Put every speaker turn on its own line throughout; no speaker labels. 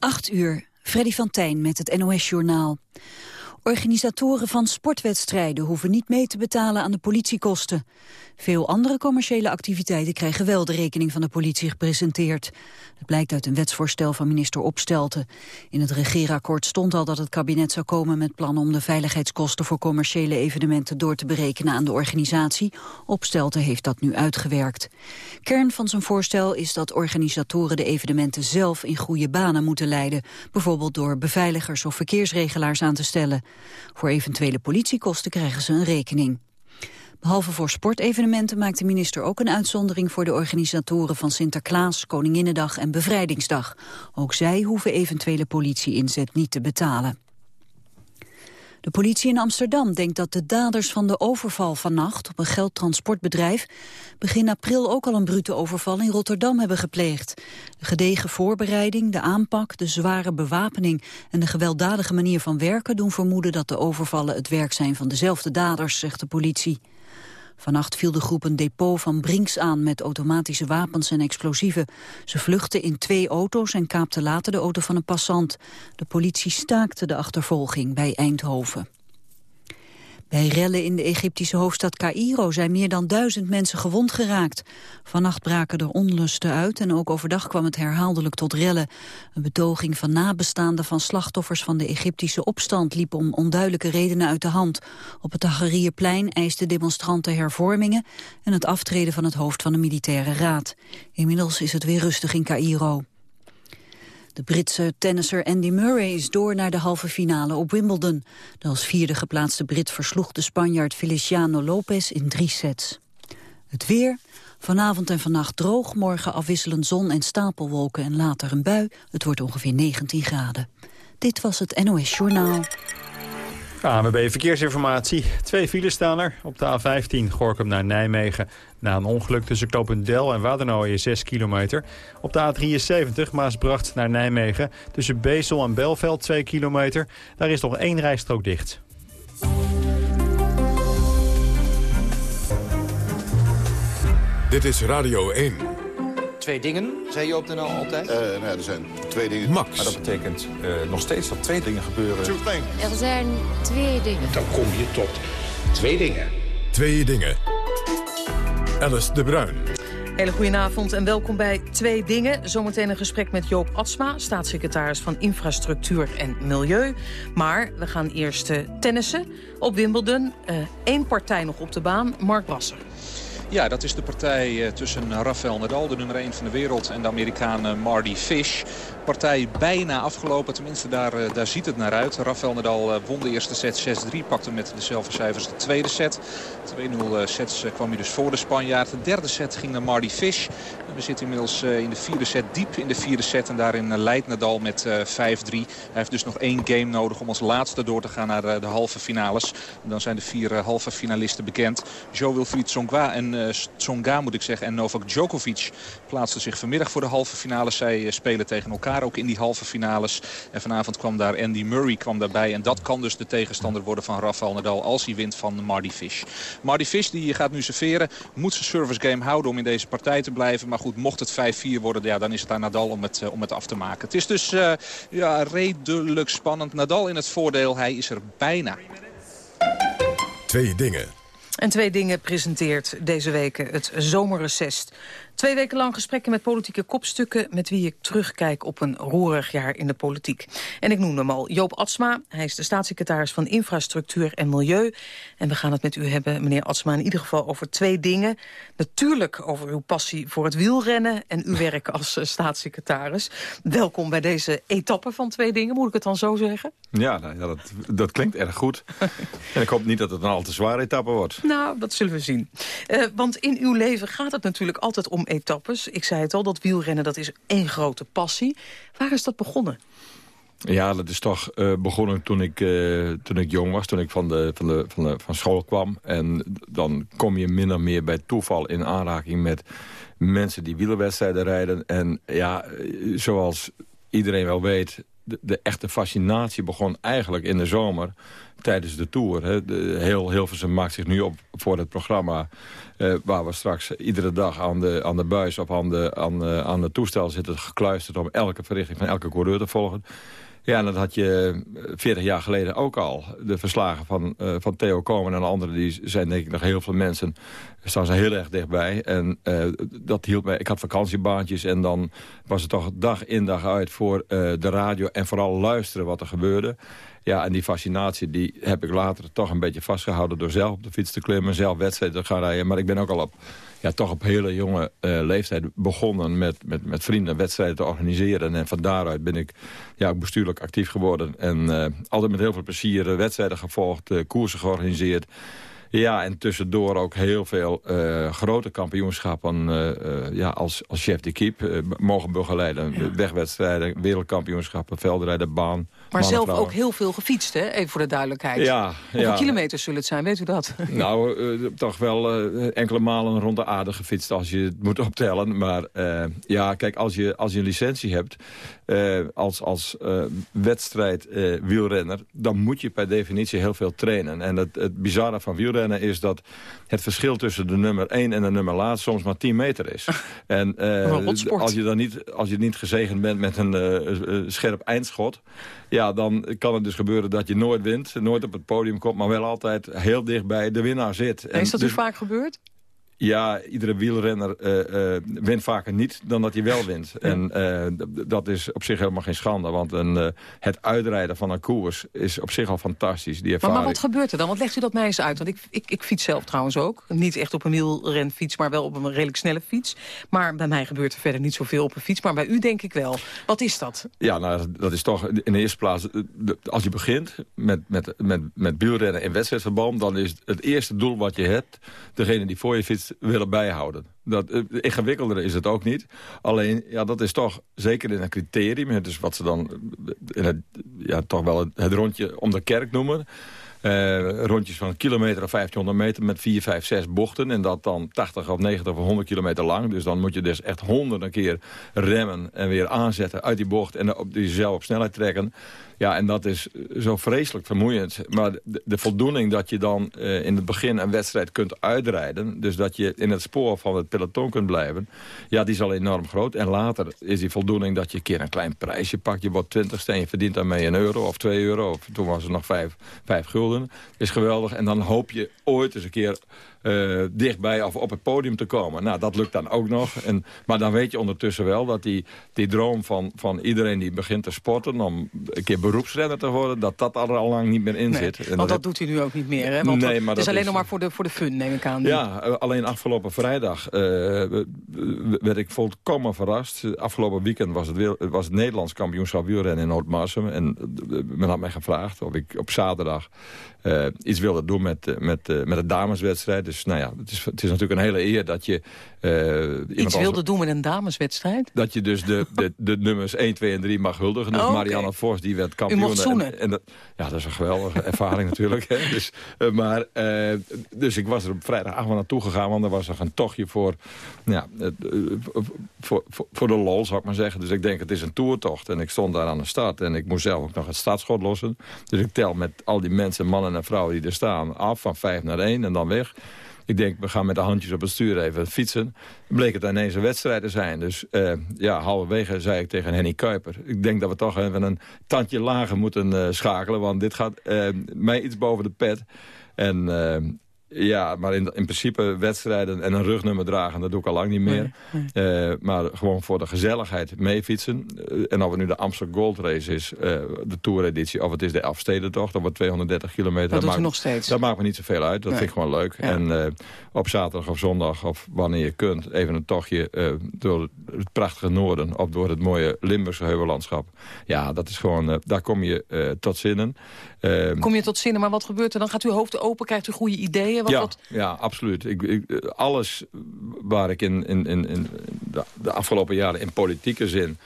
8 uur, Freddy van Tijn met het NOS-journaal. Organisatoren van sportwedstrijden hoeven niet mee te betalen aan de politiekosten. Veel andere commerciële activiteiten krijgen wel de rekening van de politie gepresenteerd. Dat blijkt uit een wetsvoorstel van minister Opstelten. In het regeerakkoord stond al dat het kabinet zou komen met plannen om de veiligheidskosten voor commerciële evenementen door te berekenen aan de organisatie. Opstelten heeft dat nu uitgewerkt. Kern van zijn voorstel is dat organisatoren de evenementen zelf in goede banen moeten leiden. Bijvoorbeeld door beveiligers of verkeersregelaars aan te stellen. Voor eventuele politiekosten krijgen ze een rekening. Behalve voor sportevenementen maakt de minister ook een uitzondering voor de organisatoren van Sinterklaas, Koninginnedag en Bevrijdingsdag. Ook zij hoeven eventuele politieinzet niet te betalen. De politie in Amsterdam denkt dat de daders van de overval vannacht op een geldtransportbedrijf begin april ook al een brute overval in Rotterdam hebben gepleegd. De gedegen voorbereiding, de aanpak, de zware bewapening en de gewelddadige manier van werken doen vermoeden dat de overvallen het werk zijn van dezelfde daders, zegt de politie. Vannacht viel de groep een depot van Brinks aan met automatische wapens en explosieven. Ze vluchtten in twee auto's en kaapten later de auto van een passant. De politie staakte de achtervolging bij Eindhoven. Bij rellen in de Egyptische hoofdstad Cairo zijn meer dan duizend mensen gewond geraakt. Vannacht braken er onlusten uit en ook overdag kwam het herhaaldelijk tot rellen. Een betoging van nabestaanden van slachtoffers van de Egyptische opstand liep om onduidelijke redenen uit de hand. Op het Tahrirplein eisten demonstranten hervormingen en het aftreden van het hoofd van de militaire raad. Inmiddels is het weer rustig in Cairo. De Britse tennisser Andy Murray is door naar de halve finale op Wimbledon. De als vierde geplaatste Brit versloeg de Spanjaard Feliciano Lopez in drie sets. Het weer, vanavond en vannacht droog, morgen afwisselend zon en stapelwolken en later een bui. Het wordt ongeveer 19 graden. Dit was het NOS Journaal.
ANWB Verkeersinformatie. Twee files staan er. Op de A15 Gorkum naar Nijmegen. Na een ongeluk tussen Del en Wadernooien 6 kilometer. Op de A73 Maasbracht naar Nijmegen. Tussen Bezel en Belveld 2 kilometer. Daar is nog één rijstrook dicht.
Dit is Radio 1.
Twee dingen, zei je op de NL altijd?
Uh, nou er zijn twee dingen.
Max.
Maar dat betekent uh, nog steeds dat twee dingen gebeuren.
Er zijn twee dingen.
Dan kom je tot twee dingen.
Twee dingen. Alice de Bruin.
Hele goedenavond en welkom bij Twee Dingen. Zometeen een gesprek met Joop Atsma, staatssecretaris van Infrastructuur en Milieu. Maar we gaan eerst uh, tennissen op Wimbledon. Eén partij nog op de baan, Mark Brasser.
Ja, dat is de partij eh, tussen Rafael Nadal, de nummer 1 van de wereld... en de Amerikaan eh, Marty Fish. Partij bijna afgelopen, tenminste daar, eh, daar ziet het naar uit. Rafael Nadal won de eerste set 6-3, pakte met dezelfde cijfers de tweede set. 2-0 sets kwam hij dus voor de Spanjaard. De derde set ging naar Marty Fish. We zitten inmiddels in de vierde set, diep in de vierde set. En daarin leidt Nadal met 5-3. Hij heeft dus nog één game nodig om als laatste door te gaan naar de halve finales. En dan zijn de vier halve finalisten bekend. Jo Wilfried Tsonga en Tsonga moet ik zeggen en Novak Djokovic plaatsten zich vanmiddag voor de halve finales. Zij uh, spelen tegen elkaar ook in die halve finales. En vanavond kwam daar Andy Murray kwam daarbij. En dat kan dus de tegenstander worden van Rafael Nadal als hij wint van Marty Fish. Marty Fish die gaat nu serveren. Moet zijn service game houden om in deze partij te blijven. Maar goed, mocht het 5-4 worden, ja, dan is het aan Nadal om het, uh, om het af te maken. Het is dus ja, redelijk spannend. Nadal in het voordeel. Hij is er bijna.
Twee dingen.
En twee dingen presenteert deze week het zomerreces. Twee weken lang gesprekken met politieke kopstukken... met wie ik terugkijk op een roerig jaar in de politiek. En ik noem hem al Joop Atsma. Hij is de staatssecretaris van Infrastructuur en Milieu. En we gaan het met u hebben, meneer Atsma, in ieder geval over twee dingen. Natuurlijk over uw passie voor het wielrennen... en uw werk als uh, staatssecretaris. Welkom bij deze etappe van twee dingen, moet ik het dan zo zeggen?
Ja, nou, ja dat, dat klinkt erg goed. en ik hoop niet dat het een al te zware etappe wordt.
Nou, dat zullen we zien. Uh, want in uw leven gaat het natuurlijk altijd om etappes. Ik zei het al, dat wielrennen dat is één grote passie. Waar is dat begonnen?
Ja, dat is toch uh, begonnen toen ik, uh, toen ik jong was, toen ik van, de, van, de, van, de, van school kwam. En dan kom je min of meer bij toeval in aanraking met mensen die wielerwedstrijden rijden. En ja, zoals iedereen wel weet, de, echte fascinatie begon eigenlijk in de zomer tijdens de Tour. Hè. De, heel Hilversum maakt zich nu op voor het programma... Uh, waar we straks iedere dag aan de, aan de buis of aan de, aan, uh, aan de toestel zitten gekluisterd... om elke verrichting van elke coureur te volgen. Ja, dat had je 40 eh, jaar geleden ook al. De verslagen van, uh, van Theo Komen en anderen... die zijn denk ik nog heel veel mensen... staan ze heel erg dichtbij. En uh, dat hield mij... Ik had vakantiebaantjes en dan was het toch dag in dag uit... voor de radio en vooral luisteren wat er gebeurde. Ja, en die fascinatie die heb ik later toch een beetje vastgehouden... door zelf op de fiets te klimmen, zelf wedstrijden te gaan rijden. Maar ik ben ook al op ja, toch op hele jonge uh, leeftijd begonnen met, met, met vrienden wedstrijden te organiseren. En van daaruit ben ik ja, bestuurlijk actief geworden. En uh, altijd met heel veel plezier wedstrijden gevolgd, koersen georganiseerd. Ja, en tussendoor ook heel veel uh, grote kampioenschappen uh, ja, als, als chef d'équipe mogen begeleiden. Ja. Wegwedstrijden, wereldkampioenschappen, veldrijden, baan.
Maar zelf ook heel veel gefietst, hè? even voor de duidelijkheid.
Ja,
Hoeveel ja. kilometers zullen het zijn, weet u dat?
Nou, toch wel enkele malen rond de aarde gefietst als je het moet optellen. Maar ja, kijk, als je, als je een licentie hebt als, als wedstrijd wielrenner... dan moet je per definitie heel veel trainen. En het, het bizarre van wielrennen is dat het verschil tussen de nummer 1 en de nummer laat soms maar 10 meter is. en als je dan niet, als je niet gezegend bent met een scherp eindschot, ja, dan kan het dus gebeuren dat je nooit wint, nooit op het podium komt, maar wel altijd heel dicht bij de winnaar zit.
En is dat dus, vaak gebeurd?
Ja, iedere wielrenner uh, uh, wint vaker niet dan dat hij wel wint. En uh, dat is op zich helemaal geen schande. Want een, het uitrijden van een koers is op zich al fantastisch. Die
maar, maar, wat gebeurt er dan? Want legt u dat mij eens uit? Want ik, ik, ik fiets zelf trouwens ook. Niet echt op een wielrenfiets, maar wel op een redelijk snelle fiets. Maar bij mij gebeurt er verder niet zoveel op een fiets. Maar bij u denk ik wel. Wat is dat?
Ja, nou, dat is toch in de eerste plaats... Als je begint met, met, met, met wielrennen in wedstrijdverband... dan is het eerste doel wat je hebt... degene die voor je fietst willen bijhouden. Dat, uh, ingewikkelder is het ook niet. Alleen, ja, dat is toch zeker in een criterium. Dus wat ze dan uh, het, ja, toch wel het, het, rondje om de kerk noemen. Uh, rondjes van een kilometer of 1500 meter met 4, 5, 6 bochten. En dat dan 80 of 90 of 100 kilometer lang. Dus dan moet je dus echt honderden keer remmen en weer aanzetten uit die bocht. En op jezelf op snelheid trekken. Ja, en dat is zo vreselijk vermoeiend. Maar de, voldoening dat je dan uh, in het begin een wedstrijd kunt uitrijden... dus dat je in het spoor van het peloton kunt blijven... ja, die is al enorm groot. En later is die voldoening dat je een keer een klein prijsje pakt. Je wordt twintigste en je verdient daarmee een euro of twee euro. Of toen was het nog vijf, vijf gulden. Is geweldig. En dan hoop je ooit eens een keer uh, dichtbij of op het podium te komen. Nou, dat lukt dan ook nog. En, maar dan weet je ondertussen wel dat die, die droom van, van iedereen die begint te sporten... om een keer beroepsrenner te worden, dat dat er al lang niet meer in
nee,
zit.
En want dat, dat doet u nu ook niet meer, hè? Want nee, maar het is alleen nog maar voor de, voor de fun, neem ik aan.
Ja, uh, alleen afgelopen vrijdag uh, werd ik volkomen verrast. Afgelopen weekend was het, was het Nederlands kampioenschap wielrennen in Noord-Marsum. En men had mij gevraagd of ik op zaterdag iets wilde doen met, met, met de dameswedstrijd dus nou ja, het is, het is natuurlijk een hele eer dat je...
Uh, Iets wilde als, doen met een dameswedstrijd?
Dat je dus de, de, de nummers 1, 2 en 3 mag huldigen. Dus oh, okay. Marianne Vos, die werd kampioen.
U mocht zoenen?
En, en dat, ja, dat is een geweldige ervaring natuurlijk. Hè. Dus, uh, maar, uh, dus ik was er op vrijdagavond naartoe gegaan, want er was nog een tochtje voor, ja, voor, voor, voor, de lol, zou ik maar zeggen. Dus ik denk, het is een toertocht. En ik stond daar aan de start en ik moest zelf ook nog het startschot lossen. Dus ik tel met al die mensen, mannen en vrouwen die er staan, af van 5 naar 1 en dan weg. Ik denk, we gaan met de handjes op het stuur even fietsen. Bleek het ineens een wedstrijd te zijn. Dus uh, ja, halverwege zei ik tegen Henny Kuiper... ik denk dat we toch even een tandje lager moeten uh, schakelen... want dit gaat uh, mij iets boven de pet. En ja, maar in, in principe wedstrijden en een rugnummer dragen, dat doe ik al lang niet meer. Nee, nee. Uh, maar gewoon voor de gezelligheid meefietsen. Uh, en of het nu de Amsterdam Gold Race is, uh, de Tour-editie, of het is de Afstedentocht, dat wordt 230 kilometer.
Dat, dat maakt, nog steeds.
Dat maakt me niet zoveel uit, dat nee. vind ik gewoon leuk. Ja. En op zaterdag of zondag, of wanneer je kunt, even een tochtje door het prachtige noorden, of door het mooie Limburgse heuvellandschap. Ja, dat is gewoon, daar kom je tot zinnen.
Kom je tot zinnen, maar wat gebeurt er dan? Gaat uw hoofd open, krijgt u goede ideeën? Wat,
ja,
wat...
ja, absoluut. Ik, ik, alles waar ik in, in, in, in de, de afgelopen jaren in politieke zin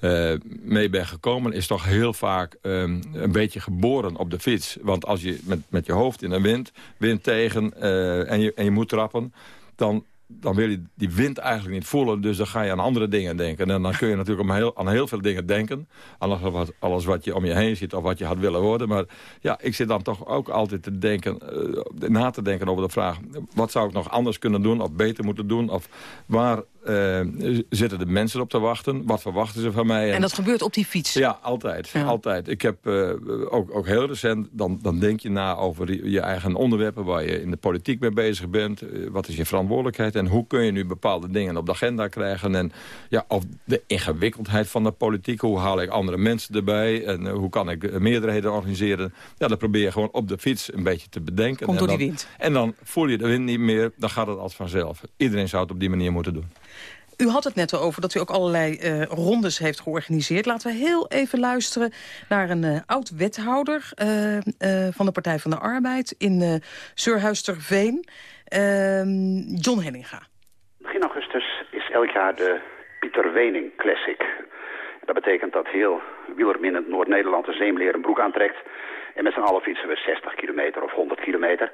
uh, mee ben gekomen... is toch heel vaak um, een beetje geboren op de fiets. Want als je met, met je hoofd in de wind, wind tegen uh, en, je, en je moet trappen... dan dan wil je die wind eigenlijk niet voelen. Dus dan ga je aan andere dingen denken. En dan kun je natuurlijk heel, aan heel veel dingen denken. Alles wat, alles wat je om je heen ziet of wat je had willen worden. Maar ja, ik zit dan toch ook altijd te denken, uh, na te denken over de vraag... wat zou ik nog anders kunnen doen of beter moeten doen? Of waar uh, zitten de mensen op te wachten? Wat verwachten ze van mij?
En, dat gebeurt op die fiets?
Ja, altijd. altijd. Ik heb uh, ook, ook heel recent, dan, dan denk je na over je eigen onderwerpen... waar je in de politiek mee bezig bent. wat is je verantwoordelijkheid? En hoe kun je nu bepaalde dingen op de agenda krijgen? En ja, of de ingewikkeldheid van de politiek. Hoe haal ik andere mensen erbij? En hoe kan ik meerderheden organiseren? Ja, dat probeer je gewoon op de fiets een beetje te bedenken.
Komt door
die
wind.
En dan voel je de wind niet meer. Dan gaat het als vanzelf. Iedereen zou het op die manier moeten doen.
U had het net over dat u ook allerlei uh, rondes heeft georganiseerd. Laten we heel even luisteren naar een uh, oud-wethouder uh, van de Partij van de Arbeid in Surhuisterveen, ehm, John Henninga.
Begin augustus is elk jaar de Pieter Wening Classic. Dat betekent dat heel wielerminnend Noord-Nederland een zeemleren broek aantrekt. En met z'n allen fietsen we 60 kilometer of 100 kilometer.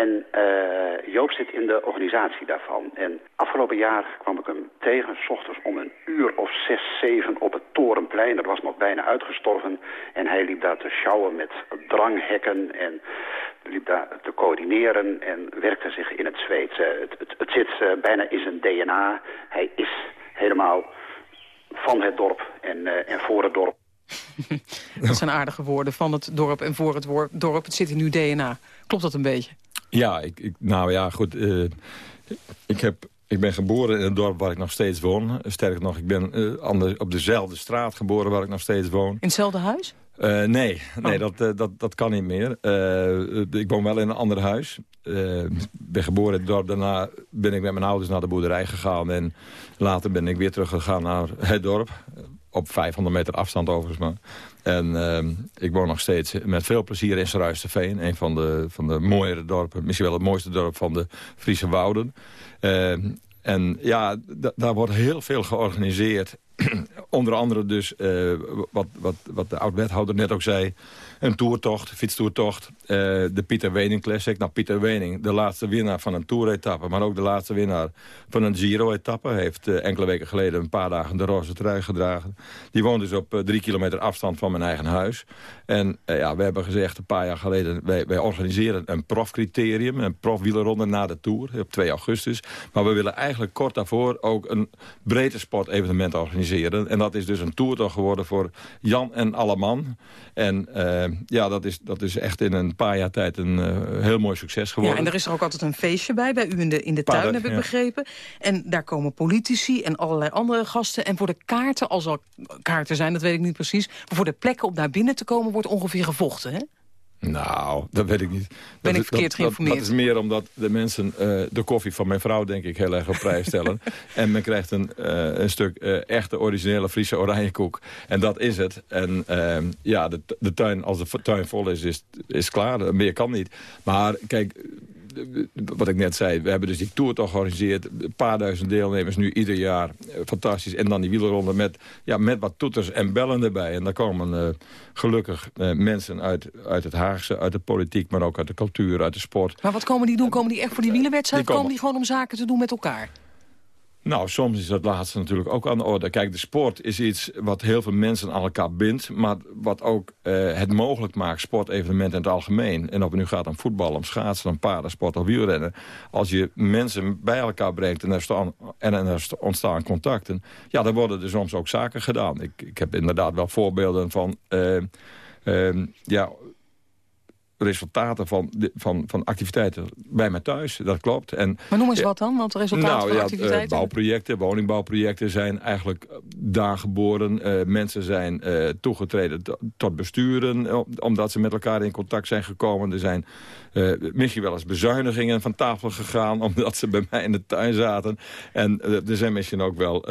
En uh, Joop zit in de organisatie daarvan. En afgelopen jaar kwam ik hem tegen, s ochtends om een uur of zes, zeven op het Torenplein. Dat was nog bijna uitgestorven. En hij liep daar te sjouwen met dranghekken en liep daar te coördineren en werkte zich in het zweet. Uh, het, het, het, zit uh, bijna in zijn DNA. Hij is helemaal van het dorp en, en voor het dorp.
dat zijn aardige woorden, van het dorp en voor het dorp. Het zit in uw DNA. Klopt dat een beetje?
Ja, ik, ik, nou ja, goed. Uh, ik, heb, ik ben geboren in het dorp waar ik nog steeds woon. Sterker nog, ik ben uh, op dezelfde straat geboren waar ik nog steeds woon. In
hetzelfde huis?
Uh, nee, nee oh. dat, dat, dat kan niet meer. ik woon wel in een ander huis. Ik ben geboren in het dorp. Daarna ben ik met mijn ouders naar de boerderij gegaan. En later ben ik weer teruggegaan naar het dorp op 500 meter afstand overigens maar. En uh, ik woon nog steeds met veel plezier in Sruisterveen. Een van de, van de mooiere dorpen, misschien wel het mooiste dorp van de Friese Wouden. Uh, en ja, daar wordt heel veel georganiseerd. Onder andere dus, uh, wat, wat, wat de oud-wethouder net ook zei een toertocht, fietstoertocht. Uh, de Pieter Wening Classic. Nou, Pieter Wening, de laatste winnaar van een toeretappe... maar ook de laatste winnaar van een Giro-etappe... heeft uh, enkele weken geleden een paar dagen de roze trui gedragen. Die woont dus op uh, drie kilometer afstand van mijn eigen huis. En ja, we hebben gezegd een paar jaar geleden... wij, wij organiseren een profcriterium, een profwielerronde na de Tour... op 2 augustus. Maar we willen eigenlijk kort daarvoor ook een breedte sportevenement organiseren. En dat is dus een toertocht geworden voor Jan en Alleman. En ja, dat is, dat is echt in een paar jaar tijd een uh, heel mooi succes geworden.
Ja, en er is er ook altijd een feestje bij, bij u in de, in de tuin, heb ik begrepen. En daar komen politici en allerlei andere gasten. En voor de kaarten, als er kaarten zijn, dat weet ik niet precies... maar voor de plekken om naar binnen te komen wordt ongeveer gevochten, hè?
Nou, dat weet ik niet.
Ben ik verkeerd geïnformeerd?
Dat, is meer omdat de mensen uh, de koffie van mijn vrouw denk ik heel erg op prijs stellen. en men krijgt een, uh, een stuk uh, echte originele Friese oranjekoek. En dat is het. En ehm, ja, de, de tuin, als de tuin vol is, is, is klaar. Meer kan niet. Maar kijk, wat ik net zei, we hebben dus die tour toch georganiseerd. Een paar duizend deelnemers nu ieder jaar. Eh, fantastisch. En dan die wielerronde met, ja, met wat toeters en bellen erbij. En daar komen uh, gelukkig uh, mensen uit, uit het Haagse, uit de politiek... maar ook uit de cultuur, uit de sport.
Maar wat komen die doen? Komen die echt voor die wielerwedstrijd? Komen... komen die gewoon om zaken te doen met elkaar?
Nou, soms is dat laatste natuurlijk ook aan de orde. Kijk, de sport is iets wat heel veel mensen aan elkaar bindt... maar wat ook uh, het mogelijk maakt, sportevenementen in het algemeen. En of het nu gaat om voetbal, om schaatsen, om paardensport of wielrennen... als je mensen bij elkaar brengt en er, er ontstaan contacten... ja, dan worden er soms ook zaken gedaan. Ik, ik heb inderdaad wel voorbeelden van... Uh, uh, ja, resultaten van, van, van activiteiten bij mij thuis. Dat klopt. En,
maar noem eens wat dan, want resultaten nou, van ja, activiteiten?
bouwprojecten, woningbouwprojecten zijn eigenlijk eh, daar geboren. Uh, mensen zijn uh, toegetreden tot besturen, omdat ze met elkaar in contact zijn gekomen. Er zijn uh, misschien wel eens bezuinigingen van tafel gegaan... omdat ze bij mij in de tuin zaten. En er zijn misschien ook wel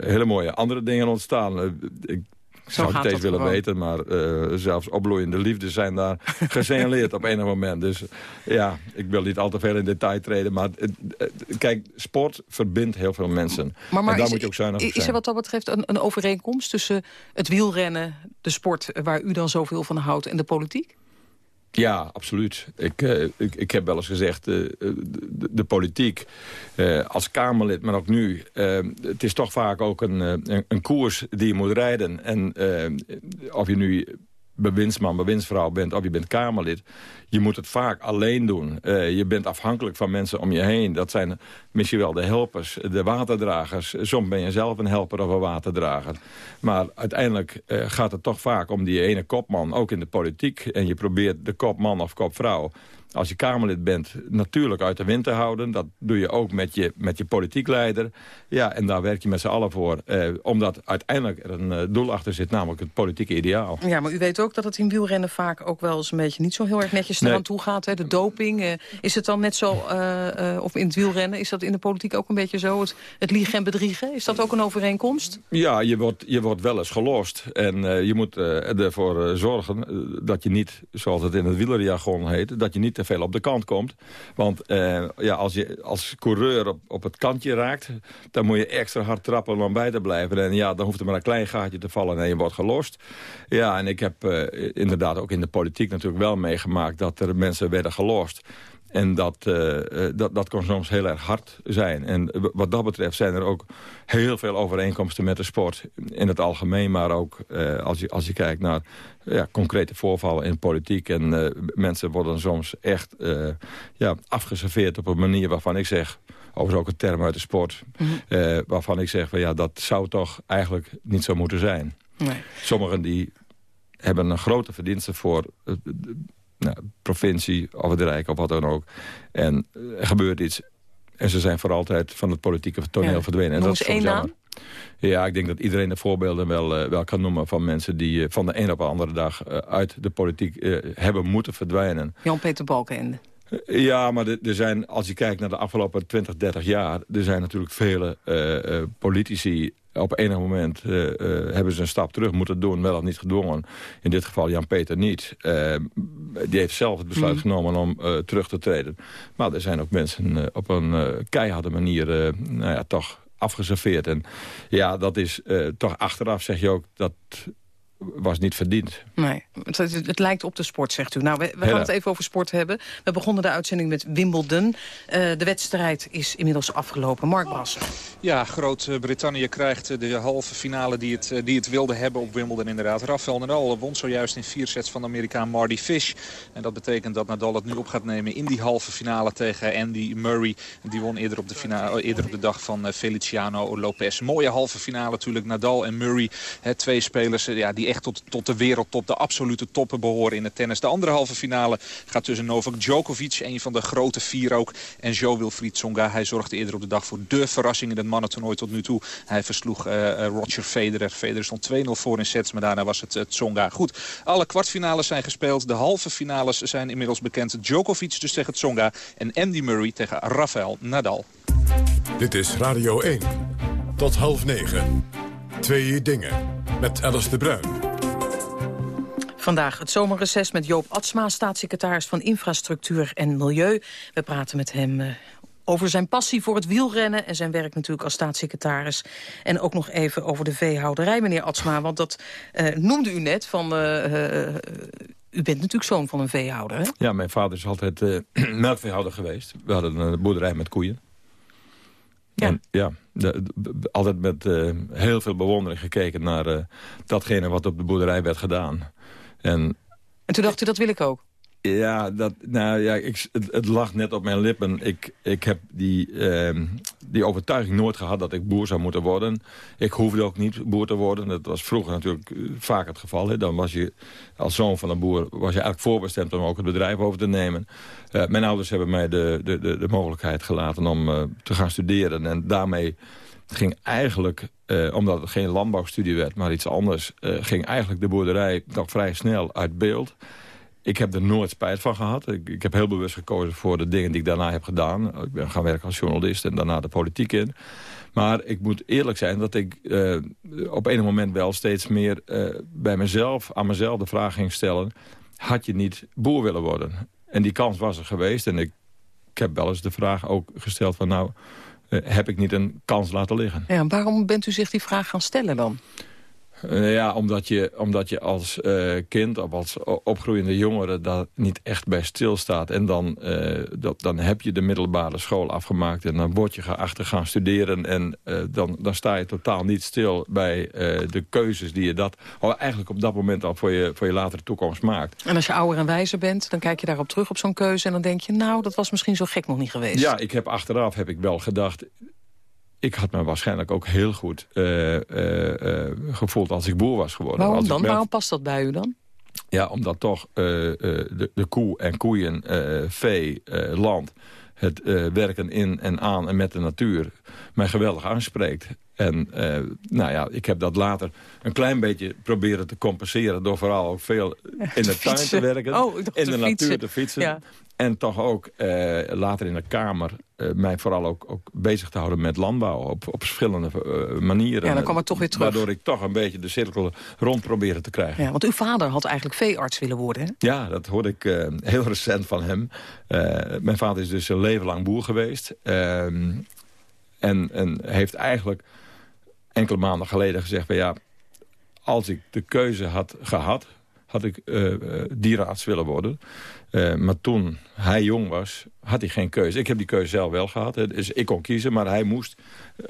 hele mooie andere dingen ontstaan. ik zou het steeds willen weten, maar uh, zelfs opbloeiende liefdes zijn daar gesignaleerd op enig moment. Dus ja, ik wil niet al te veel in detail treden. Maar kijk, sport verbindt heel veel mensen.
Maar, maar
en daar
is,
moet je ook zuinig
is,
op zijn.
Is er wat dat betreft een, een overeenkomst tussen het wielrennen, de sport waar u dan zoveel van houdt, en de politiek?
Ja, absoluut. Ik, uh, ik, ik heb wel eens gezegd, uh, de, de, politiek uh, als Kamerlid, maar ook nu... het is toch vaak ook een, een, koers die je moet rijden. En of je nu bewindsman, bewindsvrouw bent of je bent Kamerlid... je moet het vaak alleen doen. Uh, je bent afhankelijk van mensen om je heen. Dat zijn misschien wel de helpers, de waterdragers. Soms ben je zelf een helper of een waterdrager. Maar uiteindelijk uh, gaat het toch vaak om die ene kopman, ook in de politiek. En je probeert de kopman of kopvrouw als je Kamerlid bent, natuurlijk uit de wind te houden. Dat doe je ook met je, met je politiek leider. Ja, en daar werk je met z'n allen voor. Eh, omdat uiteindelijk er een uh, doel achter zit, namelijk het politieke ideaal.
Ja, maar u weet ook dat het in wielrennen vaak ook wel eens een beetje niet zo heel erg netjes nee. eraan toe gaat. Hè? De doping, uh, is het dan net zo, uh, of in het wielrennen, is dat in de politiek ook een beetje zo? Het, het liegen en bedriegen, is dat ook een overeenkomst?
Ja, je wordt, je wordt wel eens gelost. En je moet ervoor zorgen dat je niet, zoals het in het wielerjargon heet, dat je niet te veel op de kant komt. Want uh, ja, als je als coureur op, het kantje raakt... dan moet je extra hard trappen om bij te blijven. En ja, dan hoeft er maar een klein gaatje te vallen en je wordt gelost. Ja, en ik heb uh, inderdaad ook in de politiek natuurlijk wel meegemaakt... dat er mensen werden gelost. En dat, uh, dat, dat kon soms heel erg hard zijn. En wat dat betreft zijn er ook heel veel overeenkomsten met de sport in het algemeen. Maar ook uh, als, je, als je kijkt naar ja, concrete voorvallen in politiek. En uh, mensen worden soms echt ja, afgeserveerd op een manier waarvan ik zeg... Overigens ook een term uit de sport. Mm -hmm. waarvan ik zeg, van, ja, dat zou toch eigenlijk niet zo moeten zijn. Nee. Sommigen die hebben een grote verdienste voor nou, provincie of het Rijk of wat dan ook. En er gebeurt iets. En ze zijn voor altijd van het politieke toneel ja. verdwenen. En
dat is één naam?
Ja, ik denk dat iedereen de voorbeelden wel, uh, wel kan noemen... van mensen die uh, van de een op de andere dag uh, uit de politiek hebben moeten verdwijnen.
Jan-Peter Balkenende.
Ja, maar er zijn, als je kijkt naar de afgelopen 20, 30 jaar... er zijn natuurlijk vele politici op enig moment uh, uh, hebben ze een stap terug moeten doen, wel of niet gedwongen. In dit geval Jan-Peter niet. Uh, die heeft zelf het besluit mm. genomen om terug te treden. Maar er zijn ook mensen op een keiharde manier nou ja, toch afgeserveerd. En ja, dat is toch achteraf, zeg je ook, dat was niet verdiend.
Nee, het, het, lijkt op de sport, zegt u. Nou, we, we gaan het even over sport hebben. We begonnen de uitzending met Wimbledon. Uh, de wedstrijd is inmiddels afgelopen. Mark Brasser.
Ja, Groot-Brittannië krijgt de halve finale die het, die het wilde hebben op Wimbledon inderdaad. Rafael Nadal won zojuist in vier sets van de Amerikaan Marty Fish. En dat betekent dat Nadal het nu op gaat nemen in die halve finale tegen Andy Murray. Die won eerder op de, finale, eerder op de dag van eh, Feliciano Lopez. Mooie halve finale natuurlijk. Nadal en Murray, hè, twee spelers ja, die echt tot, tot de wereldtop, de absolute toppen behoren in het tennis. De andere halve finale gaat tussen Novak Djokovic, een van de grote vier ook, en Jo-Wilfried Tsonga. Hij zorgde eerder op de dag voor de verrassing in het mannentoernooi tot nu toe. Hij versloeg uh, Roger Federer. Federer stond 2-0 voor in sets, maar daarna was het uh, Tsonga. Goed, alle kwartfinales zijn gespeeld. De halve finales zijn inmiddels bekend. Djokovic dus tegen Tsonga en Andy Murray tegen Rafael Nadal.
Dit is Radio 1. Tot half negen. Twee dingen. Met Alice de Bruin.
Vandaag het zomerreces met Joop Atsma, staatssecretaris van Infrastructuur en Milieu. We praten met hem uh, over zijn passie voor het wielrennen... en zijn werk natuurlijk als staatssecretaris. En ook nog even over de veehouderij, meneer Atsma. Want dat uh, noemde u net van... Uh, u bent natuurlijk zoon van een veehouder, hè?
Ja, mijn vader is altijd melkveehouder geweest. We hadden een boerderij met koeien. Ja. En ja, de, altijd met heel veel bewondering gekeken naar datgene wat op de boerderij werd gedaan. En,
en toen dacht u, dat wil ik ook?
Ja, dat, nou, ja ik, het, lag net op mijn lippen. Ik, ik heb die, uh, die overtuiging nooit gehad dat ik boer zou moeten worden. Ik hoefde ook niet boer te worden. Dat was vroeger natuurlijk eh, vaak het geval. Hè. Dan was je als zoon van een boer was je eigenlijk voorbestemd om ook het bedrijf over te nemen. Uh, mijn ouders hebben mij de, de, de, mogelijkheid gelaten om uh, te gaan studeren. En daarmee ging eigenlijk, uh, omdat het geen landbouwstudie werd, maar iets anders... Uh, ging eigenlijk de boerderij nog vrij snel uit beeld. Ik heb er nooit spijt van gehad. Ik, ik, heb heel bewust gekozen voor de dingen die ik daarna heb gedaan. Ik ben gaan werken als journalist en daarna de politiek in. Maar ik moet eerlijk zijn dat ik uh, op een moment wel steeds meer bij mezelf, aan mezelf de vraag ging stellen... had je niet boer willen worden? En die kans was er geweest. En ik, ik heb wel eens de vraag ook gesteld van nou uh, heb ik niet een kans laten liggen.
Ja, waarom bent u zich die vraag gaan stellen dan?
Uh, ja, omdat je, omdat je als uh, kind of als opgroeiende jongere daar niet echt bij stilstaat. En dan, uh, dat, dan heb je de middelbare school afgemaakt en dan word je geacht te gaan studeren. En dan, dan sta je totaal niet stil bij de keuzes die je dat, of eigenlijk op dat moment al voor je, voor je latere toekomst maakt.
En als je ouder en wijzer bent, dan kijk je daarop terug op zo'n keuze en dan denk je, nou, dat was misschien zo gek nog niet geweest.
Ja, ik heb achteraf heb ik wel gedacht, ik had me waarschijnlijk ook heel goed uh, uh, gevoeld als ik boer was geworden.
Waarom dan? Waarom past dat bij u dan?
Ja, omdat toch de, de, koe en koeien, vee, land... het werken in en aan en met de natuur mij geweldig aanspreekt. En nou ja, ik heb dat later een klein beetje proberen te compenseren... door vooral ook veel in de tuin te werken,
oh,
in de natuur te fietsen. Ja. En toch ook uh, later in de Kamer uh, mij vooral ook, ook, bezig te houden met landbouw. Op, op verschillende uh, manieren.
Ja, dan kwam ik toch weer terug.
Waardoor ik toch een beetje de cirkel rond probeerde te krijgen.
Ja, want uw vader had eigenlijk veearts willen worden, hè?
Ja, dat hoorde ik heel recent van hem. mijn vader is dus een leven lang boer geweest. Ehm, en, en heeft eigenlijk enkele maanden geleden gezegd... Van, ja, als ik de keuze had gehad had ik uh, dierenarts willen worden. Uh, maar toen hij jong was, had hij geen keuze. Ik heb die keuze zelf wel gehad. Dus ik kon kiezen, maar hij moest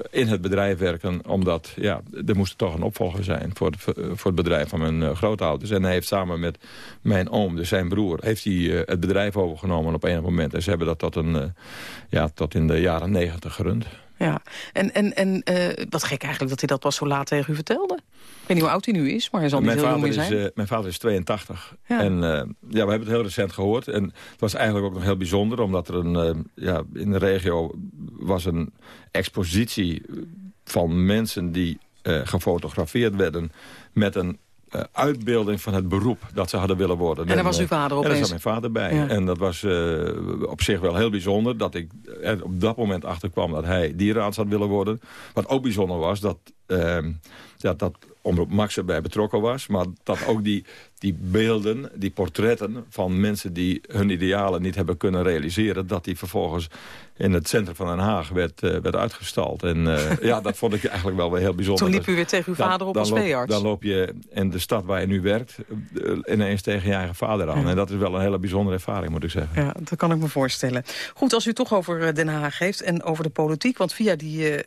in het bedrijf werken... omdat ja, er moest toch een opvolger zijn voor het, voor het bedrijf van mijn grootouders. En hij heeft samen met mijn oom, dus zijn broer... heeft hij het bedrijf overgenomen op enig moment. En ze hebben dat tot, een, ja, tot in de jaren negentig gerund.
Ja, en, en, en uh, wat gek eigenlijk dat hij dat pas zo laat tegen u vertelde. Ik weet niet hoe oud hij nu is, maar hij zal niet heel jong meer zijn.
Is, uh, mijn vader is 82. Ja. En uh, ja, we hebben het heel recent gehoord. En het was eigenlijk ook nog heel bijzonder, omdat er een, ja, in de regio was een expositie van mensen die gefotografeerd werden met een uh, uitbeelding van het beroep dat ze hadden willen worden.
En daar was uw vader opeens?
En daar zat mijn vader bij. Ja. En dat was uh, op zich wel heel bijzonder dat ik er op dat moment achterkwam dat hij dierenarts had willen worden. Wat ook bijzonder was, dat, uh, ja, dat Omroep Max erbij betrokken was. Maar dat ook die, die beelden, die portretten van mensen die hun idealen niet hebben kunnen realiseren... dat die vervolgens in het centrum van Den Haag werd, uh, werd uitgestald. En uh, ja, dat vond ik eigenlijk wel weer heel bijzonder.
Toen liep u weer tegen uw vader op als veearts.
Dan loop je in de stad waar je nu werkt uh, ineens tegen je eigen vader aan. Ja. En dat is wel een hele bijzondere ervaring, moet ik zeggen.
Ja, dat kan ik me voorstellen. Goed, als u toch over Den Haag heeft en over de politiek... want via die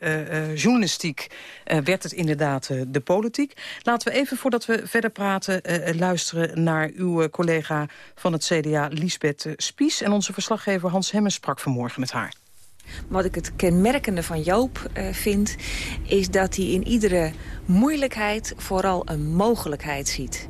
journalistiek werd het inderdaad de politiek. Laten we even, voordat we verder praten, luisteren naar uw collega van het CDA, Lisbeth Spies. En onze verslaggever Hans Hemmers sprak vanmorgen met haar.
Wat ik het kenmerkende van Joop uh, vind... is dat hij in iedere moeilijkheid vooral een mogelijkheid ziet.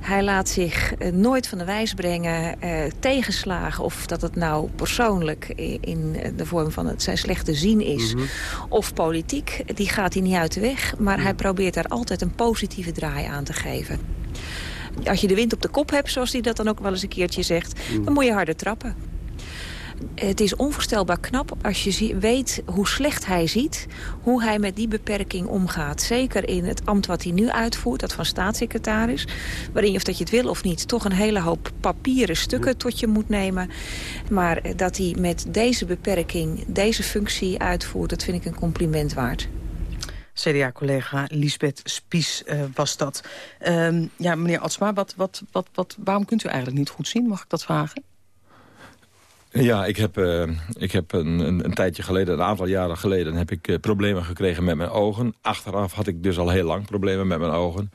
Hij laat zich uh, nooit van de wijs brengen, uh, tegenslagen... of dat het nou persoonlijk in de vorm van het zijn slechte zien is... Mm -hmm. of politiek, die gaat hij niet uit de weg. Maar mm. hij probeert daar altijd een positieve draai aan te geven. Als je de wind op de kop hebt, zoals hij dat dan ook wel eens een keertje zegt... Mm. dan moet je harder trappen. Het is onvoorstelbaar knap als je weet hoe slecht hij ziet... hoe hij met die beperking omgaat. Zeker in het ambt wat hij nu uitvoert, dat van staatssecretaris... waarin je, of dat je het wil of niet, toch een hele hoop papieren stukken tot je moet nemen. Maar dat hij met deze beperking deze functie uitvoert... dat vind ik een compliment waard.
CDA-collega Lisbeth Spies uh, was dat. Uh, ja, meneer Atsma, wat, wat, wat, wat, waarom kunt u eigenlijk niet goed zien? Mag ik dat vragen?
Ja, ik heb, uh, ik heb een, een, een, tijdje geleden, een aantal jaren geleden... heb ik uh, problemen gekregen met mijn ogen. Achteraf had ik dus al heel lang problemen met mijn ogen.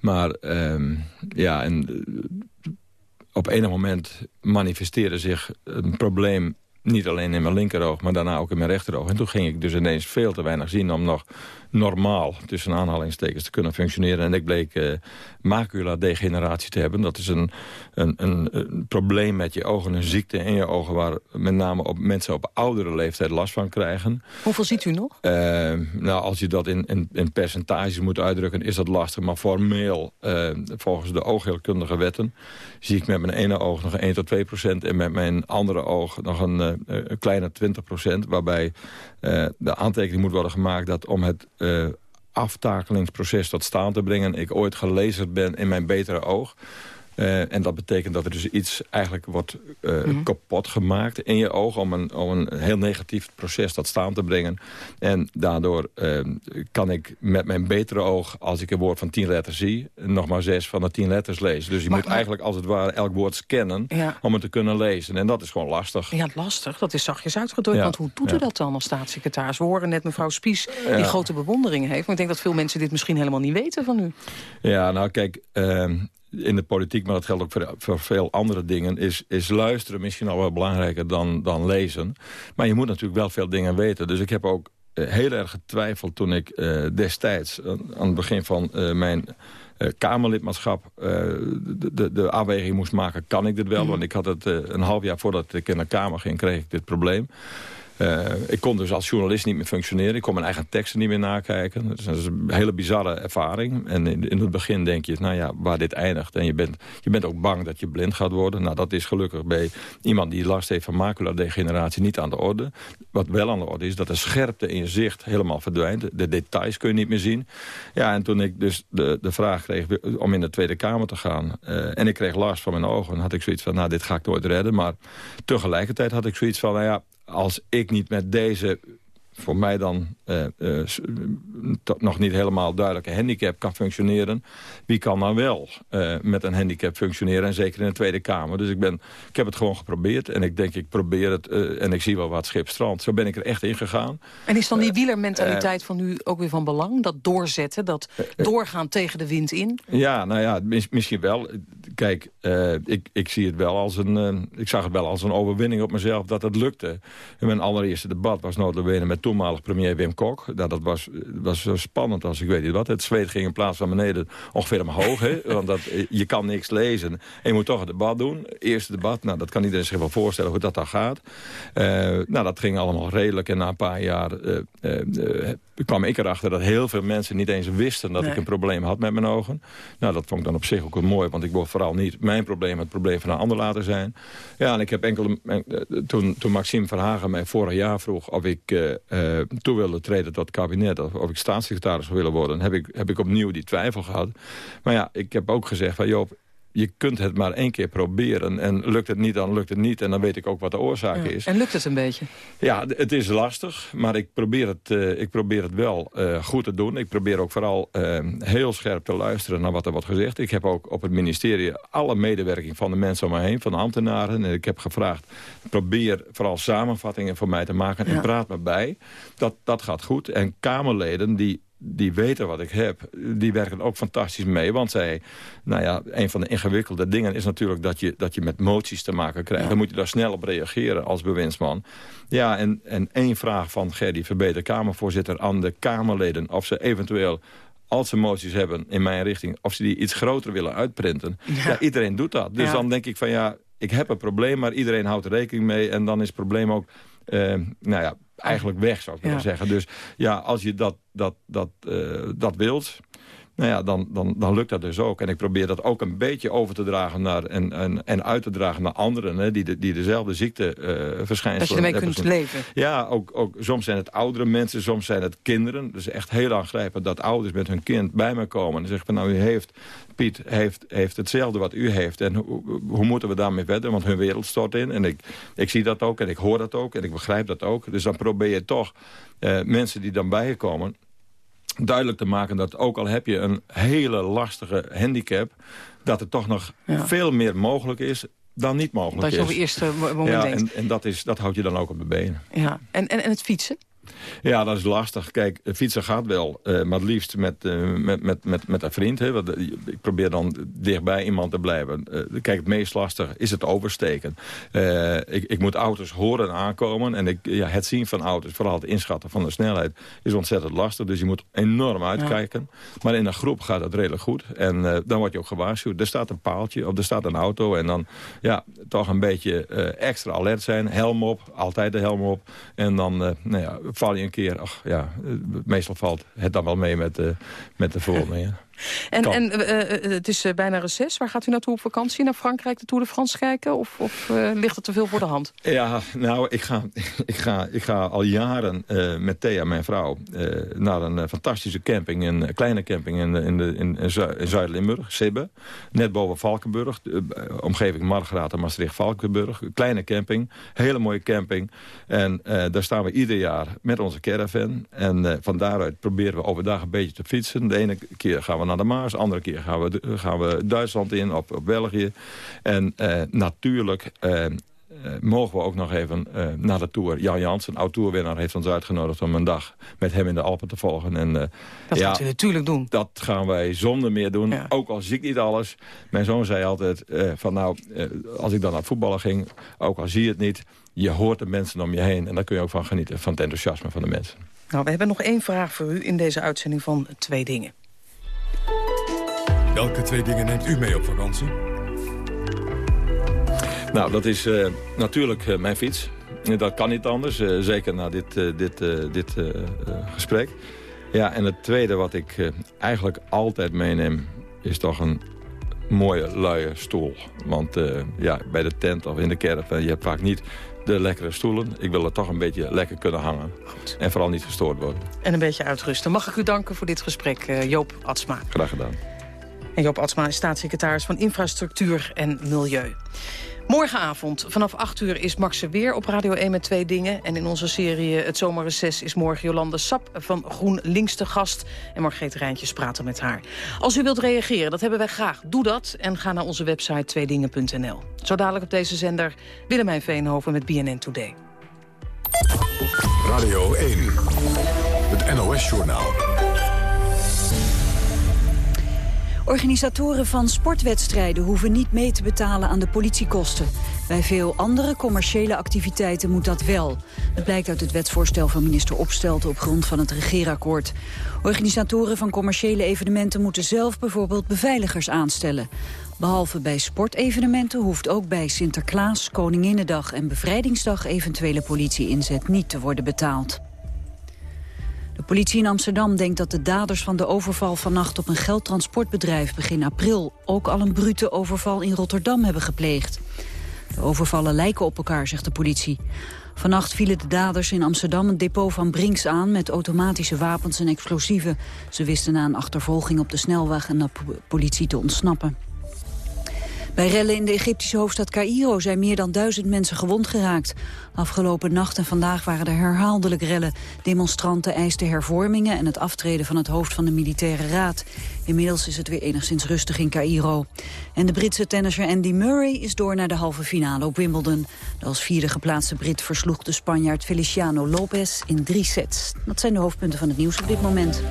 Maar uh, ja, en op enig moment manifesteerde zich een probleem... niet alleen in mijn linkeroog, maar daarna ook in mijn rechteroog. En toen ging ik dus ineens veel te weinig zien om nog normaal, tussen aanhalingstekens, te kunnen functioneren. En ik bleek uh, macula-degeneratie te hebben. Dat is een, een, een, een, probleem met je ogen, een ziekte in je ogen... waar met name op mensen op oudere leeftijd last van krijgen.
Hoeveel ziet u nog?
Uh, nou, als je dat in, in, in, percentages moet uitdrukken, is dat lastig. Maar formeel, uh, volgens de oogheelkundige wetten... zie ik met mijn ene oog nog 1 tot 2 procent... en met mijn andere oog nog een, een kleine 20 procent... waarbij de aantekening moet worden gemaakt dat om het aftakelingsproces tot staan te brengen... ik ooit gelezerd ben in mijn betere oog Uh, en dat betekent dat er dus iets eigenlijk wordt uh, mm. kapot gemaakt in je oog... Om een, om een heel negatief proces tot staan te brengen. En daardoor uh, kan ik met mijn betere oog, als ik een woord van tien letters zie... nog maar zes van de tien letters lezen. Dus je maar, moet eigenlijk als het ware elk woord scannen ja. om het te kunnen lezen. En dat is gewoon lastig.
Ja, lastig. Dat is zachtjes uitgedrukt. Ja. Want hoe doet u dat dan als staatssecretaris? We horen net mevrouw Spies die grote bewondering heeft. Maar ik denk dat veel mensen dit misschien helemaal niet weten van u.
Ja, nou kijk ehm, in de politiek, maar dat geldt ook voor, voor, veel andere dingen... Is, is luisteren misschien al wel belangrijker dan, dan lezen. Maar je moet natuurlijk wel veel dingen weten. Dus ik heb ook uh, heel erg getwijfeld toen ik uh, destijds... Uh, aan het begin van mijn Kamerlidmaatschap de, de, de, afweging moest maken... kan ik dit wel? Mm. Want ik had het een half jaar voordat ik in de Kamer ging... kreeg ik dit probleem. Uh, ik kon dus als journalist niet meer functioneren. Ik kon mijn eigen teksten niet meer nakijken. Dus dat is een hele bizarre ervaring. En in, in, het begin denk je, nou ja, waar dit eindigt. En je bent, je bent ook bang dat je blind gaat worden. Nou, dat is gelukkig bij iemand die last heeft van maculadegeneratie niet aan de orde. Wat wel aan de orde is, dat de scherpte in zicht helemaal verdwijnt. De details kun je niet meer zien. Ja, en toen ik dus de, de vraag kreeg om in de Tweede Kamer te gaan... Uh, en ik kreeg last van mijn ogen, had ik zoiets van, nou, dit ga ik nooit redden. Maar tegelijkertijd had ik zoiets van, nou ja, als ik niet met deze voor mij dan uh, uh, nog niet helemaal duidelijke handicap kan functioneren. Wie kan dan wel uh, met een handicap functioneren? En zeker in de Tweede Kamer. Dus ik, ben, ik heb het gewoon geprobeerd. En ik denk, ik probeer het. en ik zie wel wat schip strand. Zo ben ik er echt in gegaan.
En is dan die wielermentaliteit van u ook weer van belang? Dat doorzetten, dat doorgaan tegen de wind in?
Ja, nou ja, misschien wel. Kijk, ik, ik zie het wel als een... ik zag het wel als een overwinning op mezelf dat het lukte. In mijn allereerste debat was notabene met toenmalig premier Wim Kok. Nou, dat was, was zo spannend als ik weet niet wat. Het zweet ging in plaats van beneden ongeveer omhoog. Hè? Want dat, je kan niks lezen. En je moet toch het debat doen. Eerste debat, nou, dat kan iedereen zich wel voorstellen hoe dat dan gaat. Uh, nou, dat ging allemaal redelijk. En na een paar jaar kwam ik erachter dat heel veel mensen niet eens wisten... dat nee. ik een probleem had met mijn ogen. Nou, dat vond ik dan op zich ook wel mooi. Want ik wil vooral niet mijn probleem het probleem van een ander laten zijn. Ja, en ik heb enkele... Toen, toen Maxime Verhagen mij vorig jaar vroeg of ik uh, toe wilde treden tot kabinet... of, of ik staatssecretaris zou willen worden... heb ik, heb ik opnieuw die twijfel gehad. Maar ja, ik heb ook gezegd van Joop je kunt het maar één keer proberen. En lukt het niet, dan lukt het niet. En dan weet ik ook wat de oorzaak ja. is.
En lukt het een beetje?
Ja, het is lastig. Maar ik probeer het, uh, ik probeer het wel uh, goed te doen. Ik probeer ook vooral uh, heel scherp te luisteren naar wat er wordt gezegd. Ik heb ook op het ministerie alle medewerking van de mensen om me heen. Van de ambtenaren. En ik heb gevraagd, probeer vooral samenvattingen voor mij te maken. En praat me bij. Dat, dat gaat goed. En Kamerleden die die weten wat ik heb, die werken ook fantastisch mee. Want zij, nou ja, een van de ingewikkelde dingen is natuurlijk dat je, dat je met moties te maken krijgt. Dan moet je daar snel op reageren als bewindsman. Ja, en, en één vraag van Gerdy Verbeter, Kamervoorzitter, aan de Kamerleden... of ze eventueel als ze moties hebben in mijn richting... of ze die iets groter willen uitprinten. Ja, ja iedereen doet dat. Dus ja. dan denk ik van ja, ik heb een probleem... maar iedereen houdt rekening mee en dan is het probleem ook... Uh, nou ja, eigenlijk weg, zou ik willen zeggen. Dus ja, als je dat, dat, dat, uh, dat wilt... Nou ja, dan, dan, dan lukt dat dus ook. En ik probeer dat ook een beetje over te dragen naar, en, en, en uit te dragen naar anderen... Hè, die, de, die dezelfde ziekteverschijnselen uh,
Dat je ermee kunt leven.
Ja, ook, ook, soms zijn het oudere mensen, soms zijn het kinderen. Dus echt heel aangrijpend dat ouders met hun kind bij me komen... en zeggen van nou, u heeft Piet heeft, heeft hetzelfde wat u heeft. En hoe, hoe moeten we daarmee verder? Want hun wereld stort in. En ik, ik zie dat ook en ik hoor dat ook en ik begrijp dat ook. Dus dan probeer je toch uh, mensen die dan bij je komen duidelijk te maken dat ook al heb je een hele lastige handicap... dat er toch nog ja. veel meer mogelijk is dan niet mogelijk
dat
is.
Dat je op het eerste moment
ja,
denkt.
En, en dat, is, dat houdt je dan ook op de benen.
Ja. En, en, en het fietsen?
Ja, dat is lastig. Kijk, fietsen gaat wel, uh, maar het liefst met, uh, met, met, met, met een vriend. Hè, want, uh, ik probeer dan dichtbij iemand te blijven. kijk, het meest lastig is het oversteken. ik, ik moet auto's horen aankomen. En ik, ja, het zien van auto's, vooral het inschatten van de snelheid... is ontzettend lastig, dus je moet enorm uitkijken. Ja. Maar in een groep gaat het redelijk goed. En dan word je ook gewaarschuwd. Er staat een paaltje of er staat een auto. En dan ja, toch een beetje extra alert zijn. Helm op, altijd de helm op. En dan nou ja, val je een keer, ach ja, meestal valt het dan wel mee met, uh, met de volgende.
En, en uh, het is bijna reces. Waar gaat u naartoe op vakantie? Naar Frankrijk, de Tour de France kijken? Of, of ligt het te veel voor de hand?
Ja, nou, ik ga, ik ga, ik ga al jaren met Thea, mijn vrouw... naar een fantastische camping, een kleine camping in, in, de, in, in Zuid-Limburg, Sibbe. Net boven Valkenburg, de, omgeving Margraat en Maastricht-Valkenburg. Kleine camping, hele mooie camping. En daar staan we ieder jaar met onze caravan. En van daaruit proberen we overdag een beetje te fietsen. De ene keer gaan we naar de Maas, de andere keer gaan we, gaan we Duitsland in, op, op België. En eh, natuurlijk... Eh, uh, mogen we ook nog even uh, naar de Tour. Jan Jansen, oud-tourwinnaar, heeft ons uitgenodigd om een dag met hem in de Alpen te volgen. En, uh,
dat ja, gaat u natuurlijk doen.
Dat gaan wij zonder meer doen. Ja. Ook al zie ik niet alles. Mijn zoon zei altijd van nou, als ik dan naar het voetballen ging, ook al zie je het niet, je hoort de mensen om je heen. En daar kun je ook van genieten, van het enthousiasme van de mensen.
Nou, we hebben nog één vraag voor u in deze uitzending van Twee Dingen.
Welke twee dingen neemt u mee op vakantie?
Nou, dat is uh, natuurlijk uh, mijn fiets. Dat kan niet anders, uh, zeker na dit, dit, dit gesprek. Ja, en het tweede wat ik eigenlijk altijd meeneem... is toch een mooie luie stoel. Want ja, bij de tent of in de kerk, je hebt vaak niet de lekkere stoelen. Ik wil er toch een beetje lekker kunnen hangen. Goed. En vooral niet gestoord worden.
En een beetje uitrusten. Mag ik u danken voor dit gesprek, Joop Atsma.
Graag gedaan.
En Joop Atsma is staatssecretaris van Infrastructuur en Milieu. Morgenavond vanaf 8 uur is Max weer op Radio 1 met twee dingen. En in onze serie Het Zomerreces is morgen Jolande Sap van GroenLinks te gast. En Margreet Rijntjes praten met haar. Als u wilt reageren, dat hebben wij graag. Doe dat en ga naar onze website tweedingen.nl. Zo dadelijk op deze zender Willemijn Veenhoven met BNN Today.
Radio 1, het NOS-journaal.
Organisatoren van sportwedstrijden hoeven niet mee te betalen aan de politiekosten. Bij veel andere commerciële activiteiten moet dat wel. Dat blijkt uit het wetsvoorstel van minister Opstelten op grond van het regeerakkoord. Organisatoren van commerciële evenementen moeten zelf bijvoorbeeld beveiligers aanstellen. Behalve bij sportevenementen hoeft ook bij Sinterklaas, Koninginnedag en Bevrijdingsdag eventuele politieinzet niet te worden betaald. De politie in Amsterdam denkt dat de daders van de overval vannacht op een geldtransportbedrijf begin april ook al een brute overval in Rotterdam hebben gepleegd. De overvallen lijken op elkaar, zegt de politie. Vannacht vielen de daders in Amsterdam een depot van Brinks aan... met automatische wapens en explosieven. Ze wisten na een achtervolging op de snelweg en de politie te ontsnappen. Bij rellen in de Egyptische hoofdstad Cairo zijn meer dan duizend mensen gewond geraakt. Afgelopen nacht en vandaag waren er herhaaldelijk rellen. Demonstranten eisten hervormingen en het aftreden van het hoofd van de militaire raad. Inmiddels is het weer enigszins rustig in Cairo. En de Britse tennisser Andy Murray is door naar de halve finale op Wimbledon. De als vierde geplaatste Brit versloeg de Spanjaard Feliciano Lopez in drie sets. Dat zijn de hoofdpunten van het nieuws op dit moment.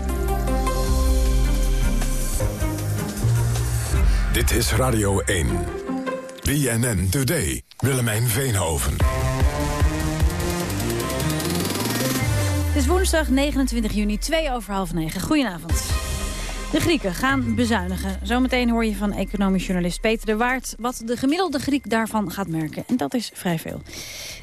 Dit is Radio 1. BNN Today. Willemijn Veenhoven.
Het is woensdag 29 juni, 2 over half 9. Goedenavond. De Grieken gaan bezuinigen. Zometeen hoor je van economisch journalist Peter de Waard... wat de gemiddelde Griek daarvan gaat merken. En dat is vrij veel.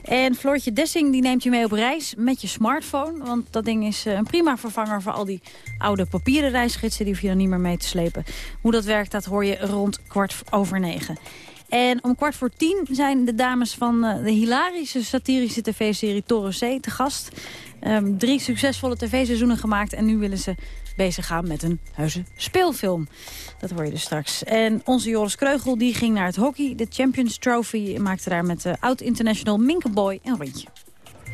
En Floortje Dessing die neemt je mee op reis met je smartphone. Want dat ding is eh, een prima vervanger voor al die oude papieren reisgidsen. Die hoef je dan niet meer mee te slepen. Hoe dat werkt, dat hoor je rond kwart over negen. En om kwart voor tien zijn de dames van eh, de hilarische satirische tv-serie Toro C te gast. Um, drie succesvolle tv-seizoenen gemaakt en nu willen ze bezig gaan met een huizen speelfilm. Dat hoor je dus straks. En onze Joris Kreugel die ging naar het hockey. De Champions Trophy maakte daar met de oud-international Minkeboy een rondje.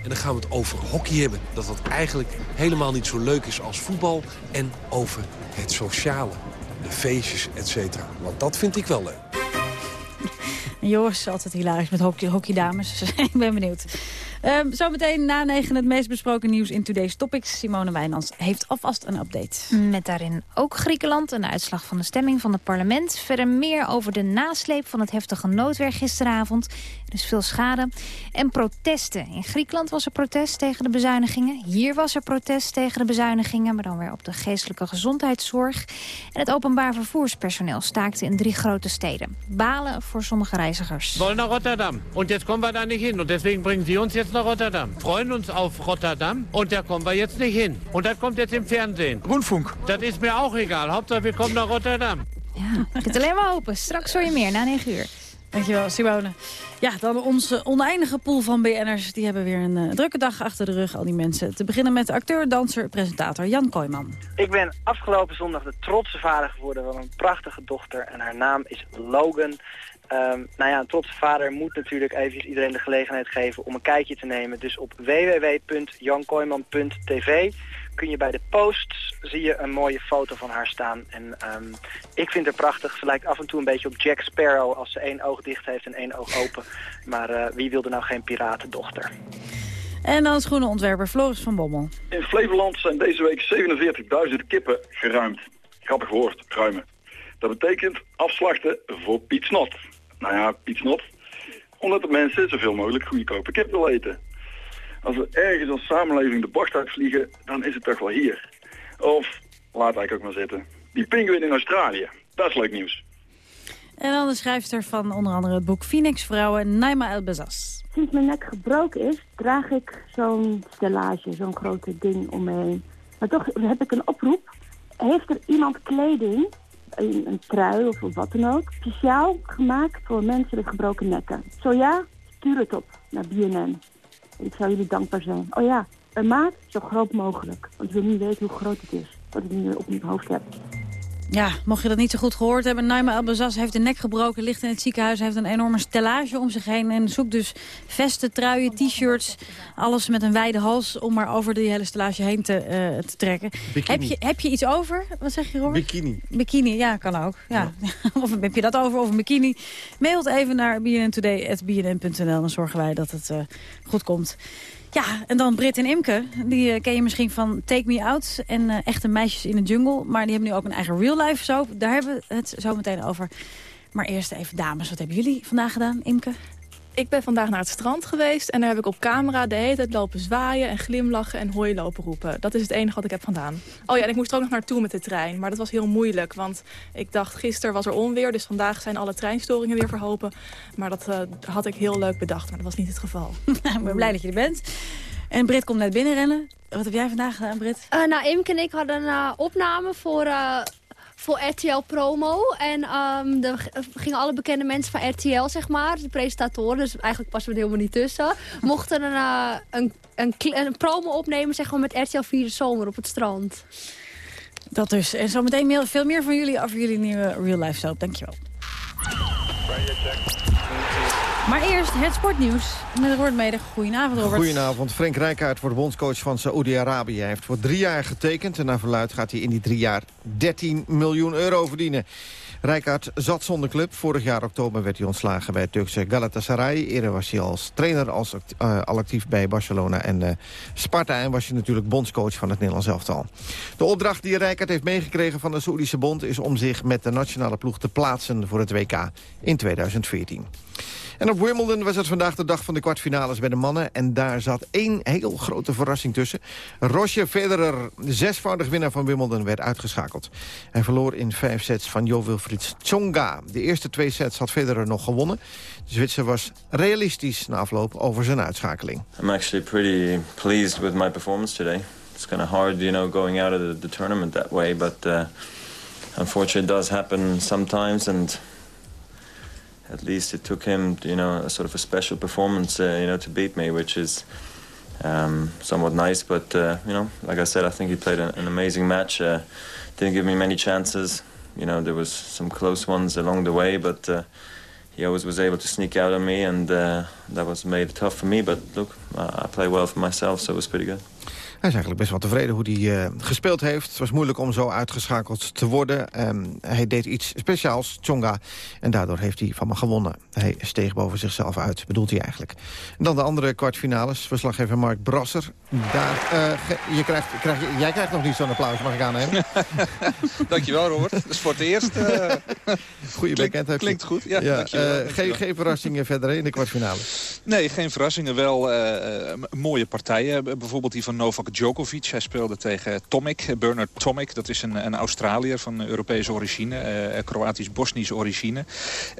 En dan gaan we het over hockey hebben. Dat dat eigenlijk helemaal niet zo leuk is als voetbal. En over het sociale. De feestjes, et cetera. Want dat vind ik wel leuk.
Joris is altijd hilarisch met hockey, hockeydames. ik ben benieuwd. Um, zometeen na negen het meest besproken nieuws in Today's Topics. Simone Wijnands heeft alvast een update.
Met daarin ook Griekenland, een uitslag van de stemming van het parlement. Verder meer over de nasleep van het heftige noodweer gisteravond. Er is veel schade. En protesten. In Griekenland was er protest tegen de bezuinigingen. Hier was er protest tegen de bezuinigingen, maar dan weer op de geestelijke gezondheidszorg. En het openbaar vervoerspersoneel staakte in drie grote steden. Balen voor sommige reizigers.
We naar Rotterdam. En jetzt komen we daar niet in. En deswegen brengen ze ons jetzt nach Rotterdam. Freuen uns auf Rotterdam und da kommen wir jetzt nicht hin. Und das kommt jetzt im Fernsehen.
Rundfunk.
Das ist mir auch egal. Hauptsache wir kommen nach Rotterdam.
Ja, ik het alleen maar hopen. Straks hoor je meer na 9 uur.
Dankjewel, Simone. Ja, dan onze oneindige pool van BN'ers. Die hebben weer een uh, drukke dag achter de rug, al die mensen. Te beginnen met acteur, danser, presentator Jan Kooijman.
Ik ben afgelopen zondag de trotse vader geworden van een prachtige dochter. En haar naam is Logan. Um, nou ja, een trotse vader moet natuurlijk even iedereen de gelegenheid geven om een kijkje te nemen. Dus op www.jankooijman.tv kun je bij de posts zie je een mooie foto van haar staan. En um, ik vind haar prachtig. Ze lijkt af en toe een beetje op Jack Sparrow als ze één oog dicht heeft en één oog open. Maar uh, wie wilde nou geen piratendochter?
En dan schoenenontwerper Floris van Bommel.
In Flevoland zijn deze week 47.000 kippen geruimd. Grappig woord, ruimen. Dat betekent afslachten voor Piet Snot. Nou ja, Piet Snot. Omdat de mensen zoveel mogelijk goedkope kip willen eten. Als we ergens als samenleving de bocht uitvliegen, dan is het toch wel hier. Of, laat eigenlijk ook maar zitten. Die pinguïn in Australië, dat is leuk nieuws.
En dan de schrijfster van onder andere het boek Phoenix Vrouwen, Naima El Bezas.
Sinds mijn nek gebroken is, draag ik zo'n stellage, zo'n grote ding om me heen. Maar toch heb ik een oproep. Heeft er iemand kleding, een, een trui of wat dan ook, speciaal gemaakt voor mensen met gebroken nekken? Zo ja, stuur het op naar BNN. Ik zou jullie dankbaar zijn. Oh ja, een maat zo groot mogelijk. Want ik wil niet weten hoe groot het is. Wat ik nu op mijn hoofd heb.
Ja, mocht je dat niet zo goed gehoord hebben... Naima Elbazas heeft de nek gebroken, ligt in het ziekenhuis... heeft een enorme stellage om zich heen... en zoekt dus vesten, truien, t-shirts... alles met een wijde hals om maar over die hele stellage heen te, uh, te trekken. Heb je, heb je iets over? Wat zeg je, Robert?
Bikini.
Bikini, ja, kan ook. Ja. ja. of heb je dat over, of een bikini? Mail het even naar bnntoday.bnn.nl... dan zorgen wij dat het uh, goed komt. Ja, en dan Brit en Imke. Die uh, ken je misschien van Take Me Out en uh, Echte Meisjes in de Jungle. Maar die hebben nu ook een eigen real life soap. Daar hebben we het zo meteen over. Maar eerst even dames, wat hebben jullie vandaag gedaan, Imke?
Ik ben vandaag naar het strand geweest en daar heb ik op camera de hele tijd lopen zwaaien en glimlachen en hooi lopen roepen. Dat is het enige wat ik heb gedaan. Oh ja, en ik moest er ook nog naartoe met de trein, maar dat was heel moeilijk. Want ik dacht, gisteren was er onweer, dus vandaag zijn alle treinstoringen weer verhopen. Maar dat uh, had ik heel leuk bedacht, maar dat was niet het geval.
ik ben blij dat je er bent. En Brit komt net binnenrennen. Wat heb jij vandaag gedaan, Brit?
Uh, nou, Imke en ik hadden een uh, opname voor uh, voor RTL Promo. En um, er gingen alle bekende mensen van RTL, zeg maar, de presentatoren, dus eigenlijk passen we er helemaal niet tussen, mochten een, uh, een, een, een, promo opnemen zeg maar, met RTL 4 de zomer op het strand.
Dat dus. En zometeen veel meer van jullie over jullie nieuwe Real Life Soap. Dankjewel. Maar eerst het sportnieuws met Robert Mede. Goedenavond, Robert.
Goedenavond. Frank Rijkaard wordt bondscoach van Saoedi-Arabië. Hij heeft voor drie jaar getekend en naar verluid gaat hij in die drie jaar 13 miljoen euro verdienen. Rijkaard zat zonder club. Vorig jaar oktober werd hij ontslagen bij Turkse Galatasaray. Eerder was hij als trainer als, uh, al actief bij Barcelona en uh, Sparta. En was hij natuurlijk bondscoach van het Nederlands elftal. De opdracht die Rijkaard heeft meegekregen van de Saoedische bond... is om zich met de nationale ploeg te plaatsen voor het WK in 2014. En op Wimbledon was het vandaag de dag van de kwartfinales bij de mannen. En daar zat één heel grote verrassing tussen. Roger Federer, zesvoudig winnaar van Wimbledon, werd uitgeschakeld. Hij verloor in vijf sets van Jo Wilfried Tsonga. De eerste twee sets had Federer nog gewonnen. De Zwitser was realistisch na afloop over zijn uitschakeling.
I'm actually pretty pleased with my performance today. It's kind of hard, you know, going out of the, the tournament that way, but uh, unfortunately it does happen sometimes and at least it took him, you know, a sort of a special performance, uh, you know, to beat me, which is um, somewhat nice. But uh, you know, like I said, I think he played an, an amazing match. Uh, didn't give me many chances. You know, there was some close ones along the way, but uh, he always was able to sneak out on me, and uh, that was made tough for me. But look, I play well for myself, so it was pretty good.
Hij is eigenlijk best wel tevreden hoe hij uh, gespeeld heeft. Het was moeilijk om zo uitgeschakeld te worden. Um, hij deed iets speciaals, Tsonga. En daardoor heeft hij van me gewonnen. Hij steeg boven zichzelf uit, bedoelt hij eigenlijk. En dan de andere kwartfinales. Verslaggever Mark Brasser. Daar, uh, je krijgt, krijg, jij krijgt nog niet zo'n applaus, mag ik aannemen?
dankjewel, Robert. Dat is voor het eerst. Uh,
Goeie bekendheid.
Klinkt goed. Ja,
ja dankjewel, geen, geen verrassingen verder in de kwartfinale?
Nee, geen verrassingen. Wel mooie partijen. Bijvoorbeeld die van Novak Djokovic. Hij speelde tegen Tomic, Bernard Tomic. Dat is een, een Australiër van Europese origine, uh, Kroatisch-Bosnische origine.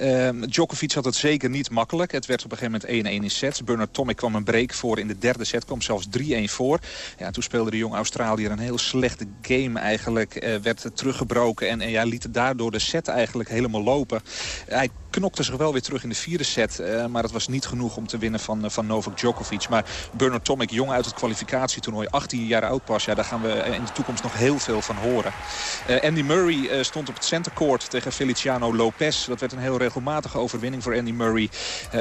Uh, Djokovic had het zeker niet makkelijk. Het werd op een gegeven moment 1-1 in sets. Bernard Tomic kwam een break voor in de derde set, kwam zelfs 3-1 voor. Ja, toen speelde de jonge Australiër een heel slechte game eigenlijk. Uh, werd teruggebroken en, en ja, liet daardoor de set eigenlijk helemaal lopen. Hij knokte zich wel weer terug in de vierde set. Uh, maar het was niet genoeg om te winnen van, uh, van Novak Djokovic. Maar Bernard Tomic, jong uit het kwalificatietoernooi, 18 jaar oud pas. Ja, daar gaan we in de toekomst nog heel veel van horen. Andy Murray stond op het centercourt tegen Feliciano Lopez. Dat werd een heel regelmatige overwinning voor Andy Murray.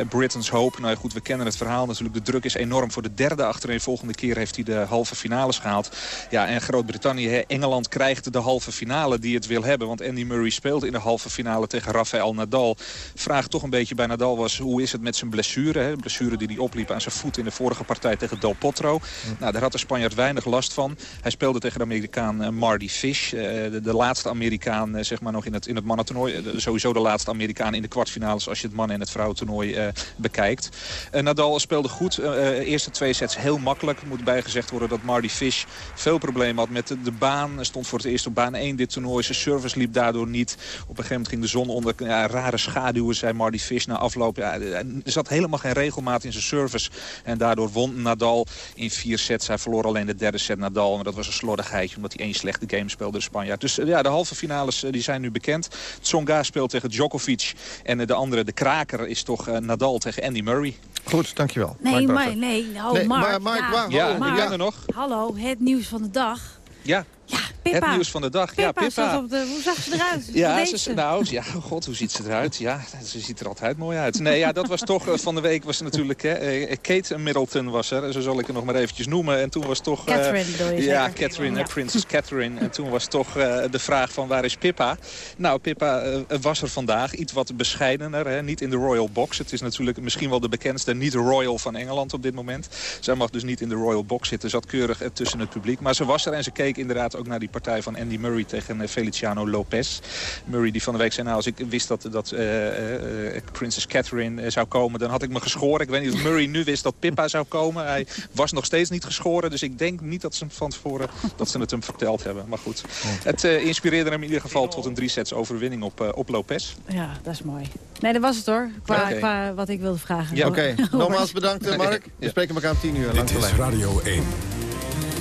Britain's Hope. Nou ja, goed, we kennen het verhaal natuurlijk. De druk is enorm. Voor de derde achterin volgende keer heeft hij de halve finales gehaald. Ja, en Groot-Brittannië, Engeland krijgt de halve finale die het wil hebben. Want Andy Murray speelt in de halve finale tegen Rafael Nadal vraag toch een beetje bij Nadal was... hoe is het met zijn blessure? Hè? blessure die hij opliep aan zijn voet in de vorige partij tegen Del Potro. Nou, daar had de Spanjaard weinig last van. Hij speelde tegen de Amerikaan uh, Marty Fish. Uh, de, de, laatste Amerikaan uh, zeg maar nog in het, in het mannentoernooi. sowieso de laatste Amerikaan in de kwartfinales... als je het mannen- en het vrouwentoernooi bekijkt. Nadal speelde goed. eerste twee sets heel makkelijk. moet bijgezegd worden dat Marty Fish veel problemen had met de, de baan. Stond voor het eerst op baan 1 dit toernooi. Zijn service liep daardoor niet. Op een gegeven moment ging de zon onder ja, rare schaduw schaduwen, zei Marty Fish na afloop. Ja, er zat helemaal geen regelmaat in zijn service. En daardoor won Nadal in vier sets. Hij verloor alleen de derde set Nadal. Maar dat was een slordigheidje, omdat hij één slechte game speelde, de Spanjaard. Dus ja, de halve finales die zijn nu bekend. Tsonga speelt tegen Djokovic. En de andere, de kraker, is toch Nadal tegen Andy Murray.
Goed, dankjewel.
Nee, maar, nee, oh,
nee,
Mark.
Maar, Mark,
ja, ja,
Mark.
ik ben er nog.
Hallo, het nieuws van de dag.
Ja.
Ja, Pippa.
Het nieuws van de dag.
Pippa
ja, Pippa.
Op de, hoe zag ze eruit?
Ja, ze, nou, ja, god, hoe ziet ze eruit? Ja, ze ziet er altijd mooi uit. Nee, ja, dat was toch, uh, van de week was natuurlijk, hè, uh, Kate Middleton was er. Zo zal ik het nog maar eventjes noemen. En toen was toch...
Uh, Catherine bedoel je
Ja,
zeker?
Catherine,
Ja.
Princess Catherine. En toen was toch de vraag van waar is Pippa? Nou, Pippa was er vandaag. Iets wat bescheidener, hè? niet in de Royal Box. Het is natuurlijk misschien wel de bekendste niet-royal van Engeland op dit moment. Zij mag dus niet in de Royal Box zitten. Zat keurig tussen het publiek. Maar ze was er en ze keek inderdaad ook naar die partij van Andy Murray tegen Feliciano Lopez. Murray die van de week zei, nou als ik wist dat, dat uh, uh, Princess Catherine zou komen, dan had ik me geschoren. Ik weet niet of Murray nu wist dat Pippa zou komen. Hij was nog steeds niet geschoren, dus ik denk niet dat ze van tevoren dat ze het hem verteld hebben. Maar goed, het inspireerde hem in ieder geval tot een drie sets overwinning op, op Lopez.
Ja, dat is mooi. Nee, dat was het hoor, qua, wat ik wilde vragen.
Ja, Oké, nogmaals bedankt eh, Mark. We spreken elkaar om tien uur.
Dit is. Radio 1.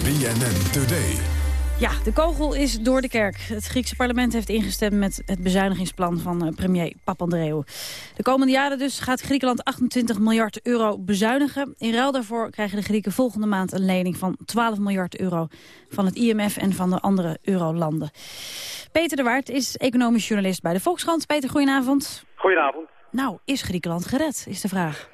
BNN Today.
Ja, de kogel is door de kerk. Het Griekse parlement heeft ingestemd met het bezuinigingsplan van eh, premier Papandreou. De komende jaren dus gaat Griekenland 28 miljard euro bezuinigen. In ruil daarvoor krijgen de Grieken volgende maand een lening van 12 miljard euro van het IMF en van de andere eurolanden. Peter de Waard is economisch journalist bij de Volkskrant. Peter, goedenavond.
Goedenavond.
Nou, is Griekenland gered, is de vraag.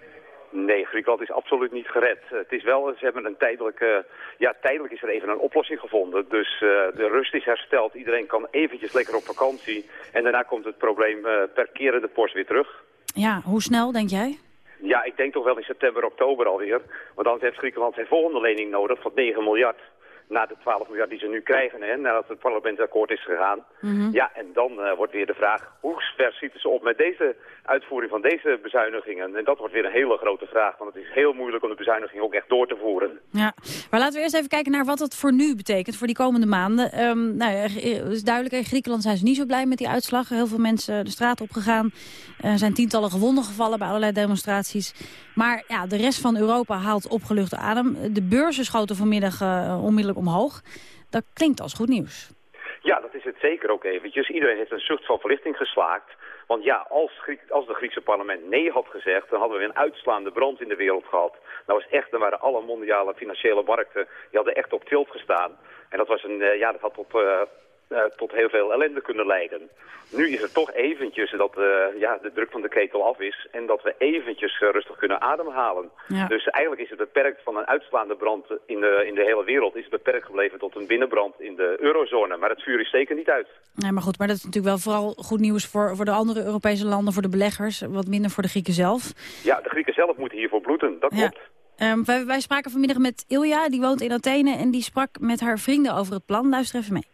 Nee, Griekenland is absoluut niet gered. Eh, Het is wel, ze hebben een tijdelijke, ja, tijdelijk is er even een oplossing gevonden. Dus eh, de rust is hersteld. Iedereen kan eventjes lekker op vakantie. En daarna komt het probleem eh, per keren de post weer terug.
Ja, hoe snel, denk jij?
Ja, ik denk toch wel in september, oktober alweer. Want dan heeft Griekenland zijn volgende lening nodig van 9 miljard. Na de 12 miljard die ze nu krijgen, hè, nadat het parlement akkoord is gegaan.
Mhm.
Ja, en dan eh, wordt weer de vraag, hoe ver schieten ze op met deze uitvoering van deze bezuinigingen? En dat wordt weer een hele grote vraag, want het is heel moeilijk om de bezuiniging ook echt door te voeren.
Ja, maar laten we eerst even kijken naar wat het voor nu betekent, voor die komende maanden. Ehm nou, ja, het is duidelijk, in Griekenland zijn ze niet zo blij met die uitslag. Heel veel mensen de straat opgegaan. Er zijn tientallen gewonden gevallen bij allerlei demonstraties. Maar ja, de rest van Europa haalt opgeluchte adem. De beurzen schoten vanmiddag eh, onmiddellijk omhoog. Dat klinkt als goed nieuws.
Ja, dat is het zeker ook eventjes. Iedereen heeft een zucht van verlichting geslaakt. Want ja, als, Griek, als de Griekse parlement nee had gezegd, dan hadden we een uitslaande brand in de wereld gehad. Dat was echt, dan waren alle mondiale financiële markten, die hadden echt op tilt gestaan. En dat, was een, eh, ja, dat had tot, eh, eh, tot heel veel ellende kunnen leiden. Nu is het toch eventjes dat eh, ja, de druk van de ketel af is en dat we eventjes eh, rustig kunnen ademhalen.
Ja.
Dus eigenlijk is het beperkt van een uitslaande brand in de, in de hele wereld, is het beperkt gebleven tot een binnenbrand in de eurozone. Maar het vuur is zeker niet uit.
Nee, maar goed, maar dat is natuurlijk wel vooral goed nieuws voor, voor de andere Europese landen, voor de beleggers. Wat minder voor de Grieken zelf.
Ja, de Grieken zelf moeten hiervoor bloeden, dat klopt.
Ehm, wij, wij spraken vanmiddag met Ilja, die woont in Athene... en die sprak met haar vrienden over het plan. Luister even mee.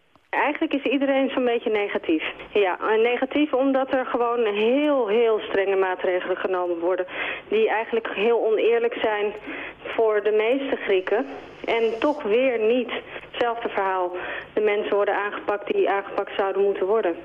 Eigenlijk is iedereen zo'n beetje negatief. Ja, negatief omdat er gewoon heel, heel strenge maatregelen genomen worden. Die eigenlijk heel oneerlijk zijn voor de meeste Grieken. En toch weer niet, hetzelfde verhaal, de mensen worden aangepakt die aangepakt zouden moeten worden.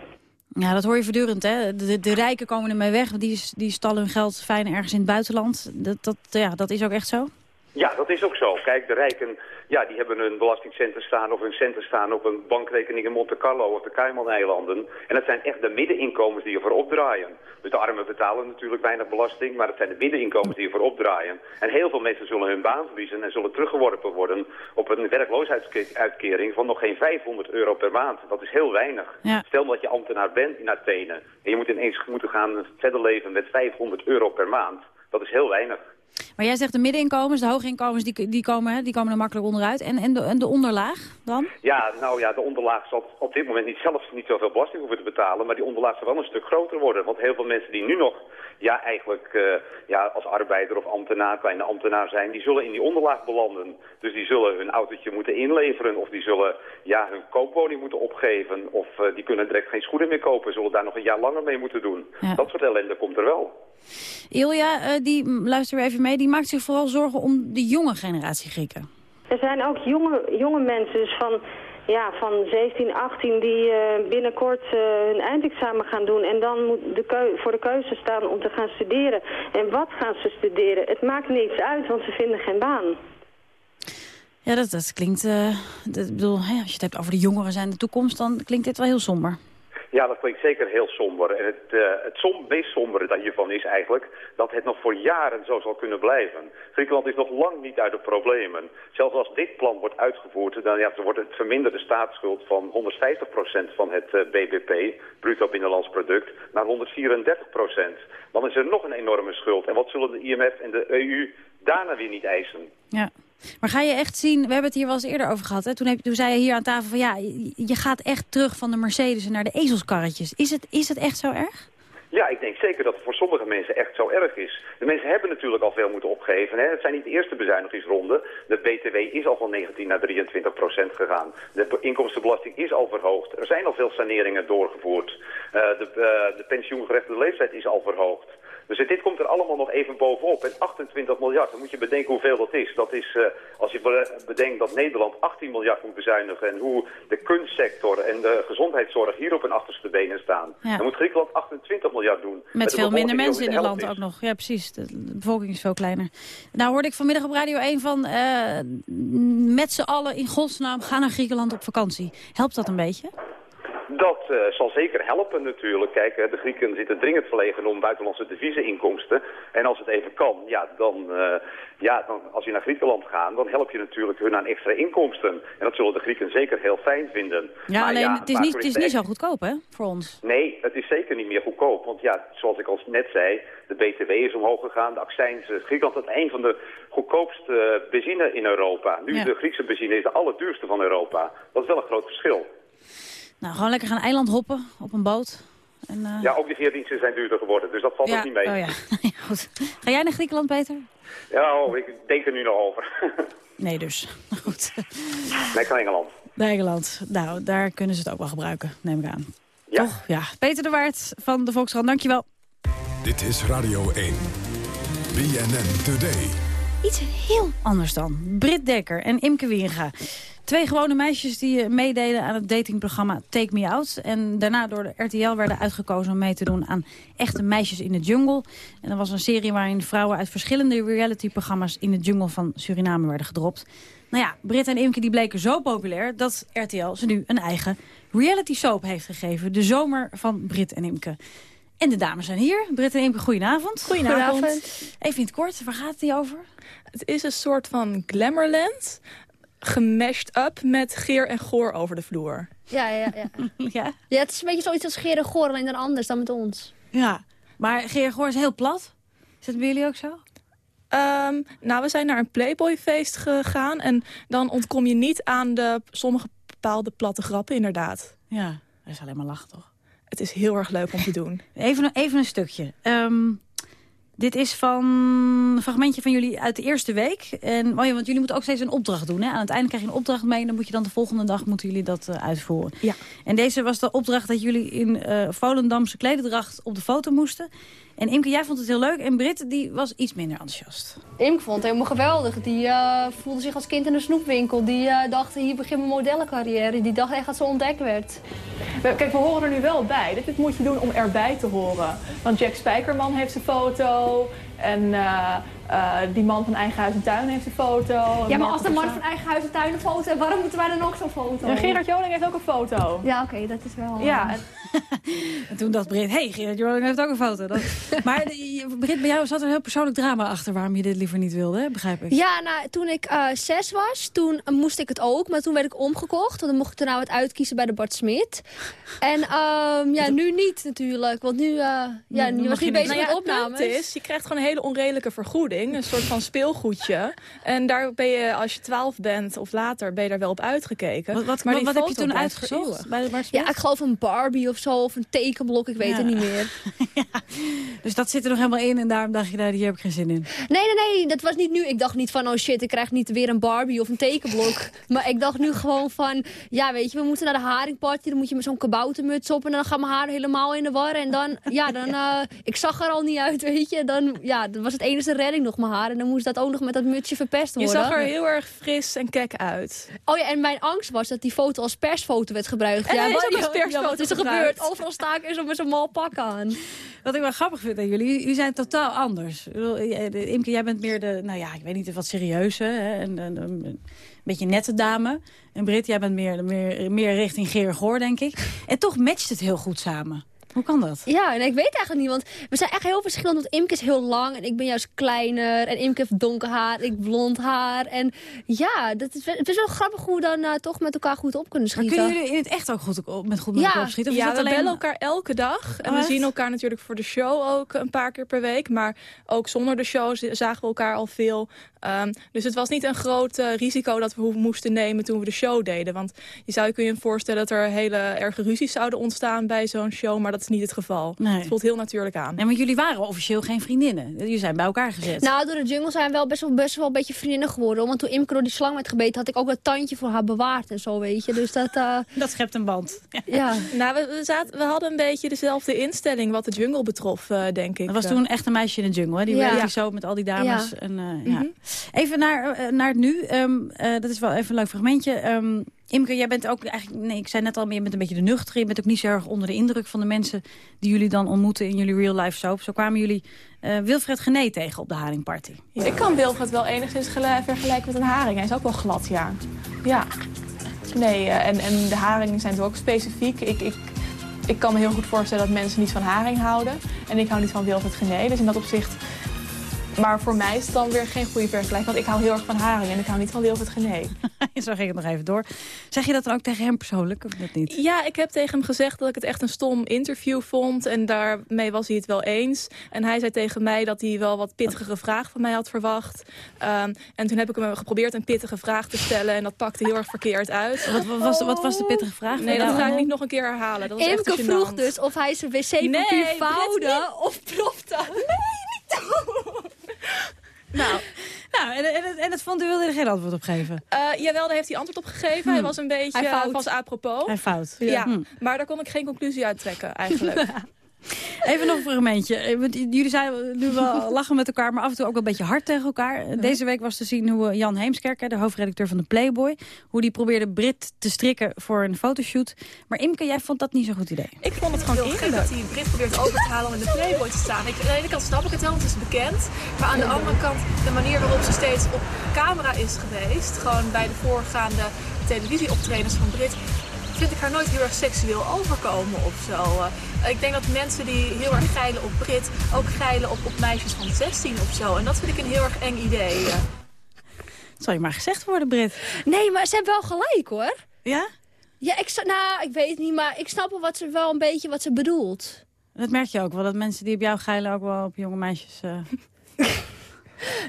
Ja, dat hoor je voortdurend, hè. De, de rijken komen ermee weg, die, die stallen hun geld fijn ergens in het buitenland. Dat, dat, ja, dat is ook echt zo?
Ja, dat is ook zo. Kijk, de rijken ja, die hebben hun belastingcenten staan of hun centen staan op een bankrekening in Monte Carlo of de Cayman-eilanden. En dat zijn echt de middeninkomens die ervoor opdraaien. Dus de armen betalen natuurlijk weinig belasting, maar het zijn de middeninkomens die ervoor opdraaien. En heel veel mensen zullen hun baan verliezen en zullen teruggeworpen worden op een werkloosheidsuitkering van nog geen 500 euro per maand. Dat is heel weinig. Stel dat je ambtenaar bent in Athene en je moet ineens moeten gaan verder leven met 500 euro per maand. Dat is heel weinig.
Maar jij zegt de middeninkomens, de hoge inkomens, die, die, komen, die komen er makkelijk onderuit. En, en, de, de onderlaag dan?
Ja, nou ja, de onderlaag zal op dit moment niet zelf niet zoveel belasting hoeven te betalen. Maar die onderlaag zal wel een stuk groter worden. Want heel veel mensen die nu nog ja, eigenlijk uh, ja, als arbeider of ambtenaar, kleine ambtenaar zijn, die zullen in die onderlaag belanden. Dus die zullen hun autootje moeten inleveren of die zullen ja, hun koopwoning moeten opgeven. Of uh, die kunnen direct geen schoenen meer kopen, zullen daar nog een jaar langer mee moeten doen. Dat soort ellende komt er wel.
Ilja, uh, die, luister even mee, die maakt zich vooral zorgen om de jonge generatie Grieken.
Er zijn ook jonge, jonge mensen, dus van ja, van 17, 18 die uh, binnenkort uh, hun eindexamen gaan doen en dan moet de voor de keuze staan om te gaan studeren. En wat gaan ze studeren? Het maakt niets uit, want ze vinden geen baan.
Ja, dat, dat klinkt... Uh, dat, bedoel, hè, als je het hebt over de jongeren zijn de toekomst, dan klinkt dit wel heel somber.
Ja, dat klinkt zeker heel somber. En het, uh, het meest sombere dat hiervan is eigenlijk dat het nog voor jaren zo zal kunnen blijven. Griekenland is nog lang niet uit de problemen. Zelfs als dit plan wordt uitgevoerd, dan, ja, dan wordt het verminderde staatsschuld van 150% van het uh, BBP, bruto binnenlands product, naar 134%. Dan is er nog een enorme schuld. En wat zullen de IMF en de EU daarna weer niet eisen?
Ja. Maar ga je echt zien, we hebben het hier wel eens eerder over gehad. Hè? Toen, heb, toen zei je hier aan tafel van ja, je gaat echt terug van de Mercedes naar de ezelskarretjes. Is het, is het echt zo erg?
Ja, ik denk zeker dat het voor sommige mensen echt zo erg is. De mensen hebben natuurlijk al veel moeten opgeven. Hè? Het zijn niet de eerste bezuinigingsronden. De BTW is al van 19 naar 23 procent gegaan. De inkomstenbelasting is al verhoogd. Er zijn al veel saneringen doorgevoerd. Uh, de, uh, de pensioengerechtigde leeftijd is al verhoogd. Dus dit komt er allemaal nog even bovenop. En 28 miljard, dan moet je bedenken hoeveel dat is. Dat is, uh, als je bedenkt dat Nederland 18 miljard moet bezuinigen... en hoe de kunstsector en de gezondheidszorg hier op hun achterste benen staan... Ja. dan moet Griekenland 28 miljard doen.
Met, veel minder mensen in het land ook nog. Ja, precies. De, bevolking is veel kleiner. Nou hoorde ik vanmiddag op Radio 1 van... Uh, met z'n allen in godsnaam gaan naar Griekenland op vakantie. Helpt dat een beetje?
Dat uh, zal zeker helpen natuurlijk. Kijk, de Grieken zitten dringend verlegen om buitenlandse deviezeninkomsten. En als het even kan, ja, dan, uh, ja, dan als je naar Griekenland gaat, dan help je natuurlijk hun aan extra inkomsten. En dat zullen de Grieken zeker heel fijn vinden.
Ja, maar alleen ja, het is, niet, het is niet zo goedkoop, hè, voor ons?
Nee, het is zeker niet meer goedkoop. Want ja, zoals ik al net zei, de BTW is omhoog gegaan, de accijns. Griekenland is een van de goedkoopste benzine in Europa. Nu ja. de Griekse benzine is de allerduurste van Europa. Dat is wel een groot verschil.
Nou, gewoon lekker gaan eiland hoppen op een boot. En, uh...
Ja, ook de veerdiensten zijn duurder geworden, dus dat valt
ja.
ook niet mee.
Oh, ja. Goed. Ga jij naar Griekenland, Peter?
Ja, oh, ik denk er nu nog over.
nee, dus. Goed.
Nee, naar Engeland.
Naar Engeland. Nou, daar kunnen ze het ook wel gebruiken, neem ik aan.
Ja.
Toch? Ja. Peter de Waard van de Volkskrant, dankjewel.
Dit is Radio 1. BNN Today.
Iets heel anders dan. Britt Dekker en Imke Wieringa. Twee gewone meisjes die meededen aan het datingprogramma Take Me Out. En daarna door de RTL werden uitgekozen om mee te doen aan Echte Meisjes in de Jungle. En dat was een serie waarin vrouwen uit verschillende realityprogramma's in de jungle van Suriname werden gedropt. Nou ja, Britt en Imke die bleken zo populair dat RTL ze nu een eigen reality soap heeft gegeven. De zomer van Britt en Imke. En de dames zijn hier. Britt en Imke, goedenavond.
Goedenavond.
goedenavond. Even in het kort, waar gaat het hier over?
Het is een soort van Glamourland gemashed up met geer en goor over de vloer.
Ja, ja, ja.
ja?
ja het is een beetje zoiets als geer en goor, alleen dan anders dan met ons.
Ja, maar geer en goor is heel plat. Is dat bij jullie ook zo?
Um, nou, we zijn naar een Playboy-feest gegaan. En dan ontkom je niet aan de sommige bepaalde platte grappen, inderdaad.
Ja, dat is alleen maar lachen, toch?
Het is heel erg leuk om te doen.
Even, even een stukje. Um, Dit is van een fragmentje van jullie uit de eerste week. En, oh ja, want jullie moeten ook steeds een opdracht doen. Hè? Aan het einde krijg je een opdracht mee... en dan moet je dan de volgende dag moeten jullie dat uh, uitvoeren.
Ja.
En deze was de opdracht dat jullie in uh, Volendamse klededracht op de foto moesten. En Imke, jij vond het heel leuk. En Britt, die was iets minder enthousiast.
Imke vond het helemaal geweldig. Die uh, voelde zich als kind in een snoepwinkel. Die uh, dacht, hier begint mijn modellencarrière. Die dacht echt dat ze ontdekt werd.
Kijk, we horen er nu wel bij. Dit, dit moet je doen om erbij te horen. Want Jack Spijkerman heeft zijn foto. Oh. En uh, uh, die man van Eigen Huis en Tuin heeft een foto.
Ja, maar als de man van Eigen Huis en Tuin een foto heeft, waarom moeten wij dan ook zo'n foto?
Ja, Gerard Joling heeft ook een foto.
Ja, oké, okay, dat is wel...
Ja. En...
en toen dacht Britt, hé, hey, Gerard Joling heeft ook een foto. Dat... maar Britt, bij jou zat er een heel persoonlijk drama achter waarom je dit liever niet wilde, hè? begrijp ik?
Ja, nou, toen ik uh, zes was, toen moest ik het ook. Maar toen werd ik omgekocht, want dan mocht ik er nou wat uitkiezen bij de Bart Smit. En um, ja, nu niet natuurlijk, want nu, uh, ja, nu was niet bezig
nou ja,
met opnames.
Het is, je krijgt gewoon een hele onredelijke vergoeding. Een soort van speelgoedje. En daar ben je, als je 12 bent of later, ben je daar wel op uitgekeken.
Wat, wat,
maar
wat, wat heb je toen uitgezocht? Bij de Bart
ja, ik geloof een Barbie of zo, of een tekenblok, ik weet ja. het niet meer.
ja. Dus dat zit er nog helemaal in en daarom dacht je, daar, hier heb ik geen zin in.
Nee, nee, nee, dat was niet nu. Ik dacht niet van, oh shit, ik krijg niet weer een Barbie of een tekenblok. maar ik dacht nu gewoon van, ja weet je, we moeten naar de haringparty. Dan moet je met zo'n kaboutermuts op en dan gaan mijn haar helemaal in de war. En dan, ja, dan, uh, ik zag er al niet uit, weet je. Dan, ja, dat was het enige redding nog, mijn haar. En dan moest dat ook nog met dat mutsje verpest worden.
Je zag er heel erg fris en kek uit.
Oh ja, en mijn angst was dat die foto als persfoto werd gebruikt.
En
ja,
is ook als persfoto
ja, wat is er gebeurd? Overal sta ik zo met zo'n mal pak aan.
Wat ik wel grappig vind aan jullie, jullie zijn totaal anders. Imke, jij bent meer de, nou ja, ik weet niet, wat serieuze. Hè? Een, een, een beetje nette dame. En Britt, jij bent meer, meer, meer richting Geer Goor, denk ik. En toch matcht het heel goed samen. Hoe kan dat?
Ja, en ik weet eigenlijk niet, want we zijn echt heel verschillend. Want Imke is heel lang en ik ben juist kleiner. En Imke heeft donker haar, ik blond haar. En ja, dat is, het is wel grappig hoe we dan uh, toch met elkaar goed op kunnen schieten.
Maar kunnen jullie in het echt ook goed op, met goed met
ja.
elkaar opschieten? Of
ja, we
alleen...
bellen elkaar elke dag. En
Oh,
we zien elkaar natuurlijk voor de show ook een paar keer per week. Maar ook zonder de show zagen we elkaar al veel. Um, dus het was niet een groot uh, risico dat we moesten nemen toen we de show deden. Want je zou je kun je voorstellen dat er hele erge ruzies zouden ontstaan bij zo'n show. Maar dat is niet het geval.
Nee.
Het voelt heel natuurlijk aan.
Nee, maar jullie waren officieel geen vriendinnen. Jullie zijn bij elkaar gezet.
Nou, door de jungle zijn we wel best wel, best wel een beetje vriendinnen geworden. Want toen Imke door die slang werd gebeten, had ik ook dat tandje voor haar bewaard en zo, weet je. Dus dat... Uh...
Dat schept een band.
Ja.
nou, we, we, zaten, we hadden een beetje dezelfde instelling wat de jungle betrof, uh, denk ik.
Dat was toen echt een meisje in de jungle, hè? Die
ja.
ja. zo met al die dames.
Ja.
En, uh, mm
Mhm.
-hmm. ja. Even naar, uh, naar het nu. Um, dat is wel even een leuk fragmentje. Um, Imke, jij bent ook eigenlijk, nee, ik zei net al, je bent een beetje de nuchtere. Je bent ook niet zo erg onder de indruk van de mensen die jullie dan ontmoeten in jullie real life soap. Zo kwamen jullie uh, Wilfred Gené tegen op de Haringparty.
Ik kan Wilfred wel enigszins vergelijken met een haring. Hij is ook wel glad, ja. Ja. Nee, en, en de haringen zijn toch ook specifiek. Ik, ik, ik kan me heel goed voorstellen dat mensen niet van haring houden. En ik hou niet van Wilfred Gené, dus in dat opzicht... Maar voor mij is het dan weer geen goede vergelijking. Want ik hou heel erg van haring en ik hou niet van Wilfred Gené.
Zo ging het nog even door. Zeg je dat dan ook tegen hem persoonlijk of dat niet?
Ja, ik heb tegen hem gezegd dat ik het echt een stom interview vond. En daarmee was hij het wel eens. En hij zei tegen mij dat hij wel wat pittigere vragen van mij had verwacht. Um, en toen heb ik hem geprobeerd een pittige vraag te stellen. En dat pakte heel erg verkeerd uit.
Wat, wat, was, de, wat was de pittige vraag?
Nee, dat ga ik niet nog een keer herhalen. Dat was
Imke
echt
vroeg dus of hij zijn wc-papier
nee,
vouwde of propte.
Nee, niet doen!
Nou, nou en, en, en dat vond u wilde er geen antwoord op geven?
Uh, jawel, daar heeft hij antwoord op gegeven.
Hmm.
Hij was een beetje
Hij fout.
was apropos.
Hij fout.
Ja, ja.
Hmm.
maar daar kon ik geen conclusie uit trekken eigenlijk.
Even nog een fragmentje. Jullie zijn nu wel lachen met elkaar, maar af en toe ook wel een beetje hard tegen elkaar. Deze week was te zien hoe Jan Heemskerk, de hoofdredacteur van de Playboy... hoe die probeerde Brit te strikken voor een fotoshoot. Maar Imke, jij vond dat niet zo'n goed idee.
Ik vond het gewoon eerlijk.
dat hij Brit probeert over te halen om in de Playboy te staan. Ik, aan de ene kant snap ik het wel, want het is bekend. Maar aan de andere kant, de manier waarop ze steeds op camera is geweest... gewoon bij de voorgaande televisieoptredens van Brit vind ik haar nooit heel erg seksueel overkomen of zo. Uh, ik denk dat mensen die heel erg geilen op Brit ook geilen op, op meisjes van 16 of zo. En dat vind ik een heel erg eng idee.
Dat zal je maar gezegd worden, Brit.
Nee, maar ze hebben wel gelijk hoor.
Ja?
Ja, ik, nou, ik weet het niet, maar ik snap wel, wat ze, wel een beetje wat ze bedoelt.
Dat merk je ook wel, dat mensen die op jou geilen ook wel op jonge meisjes... Uh...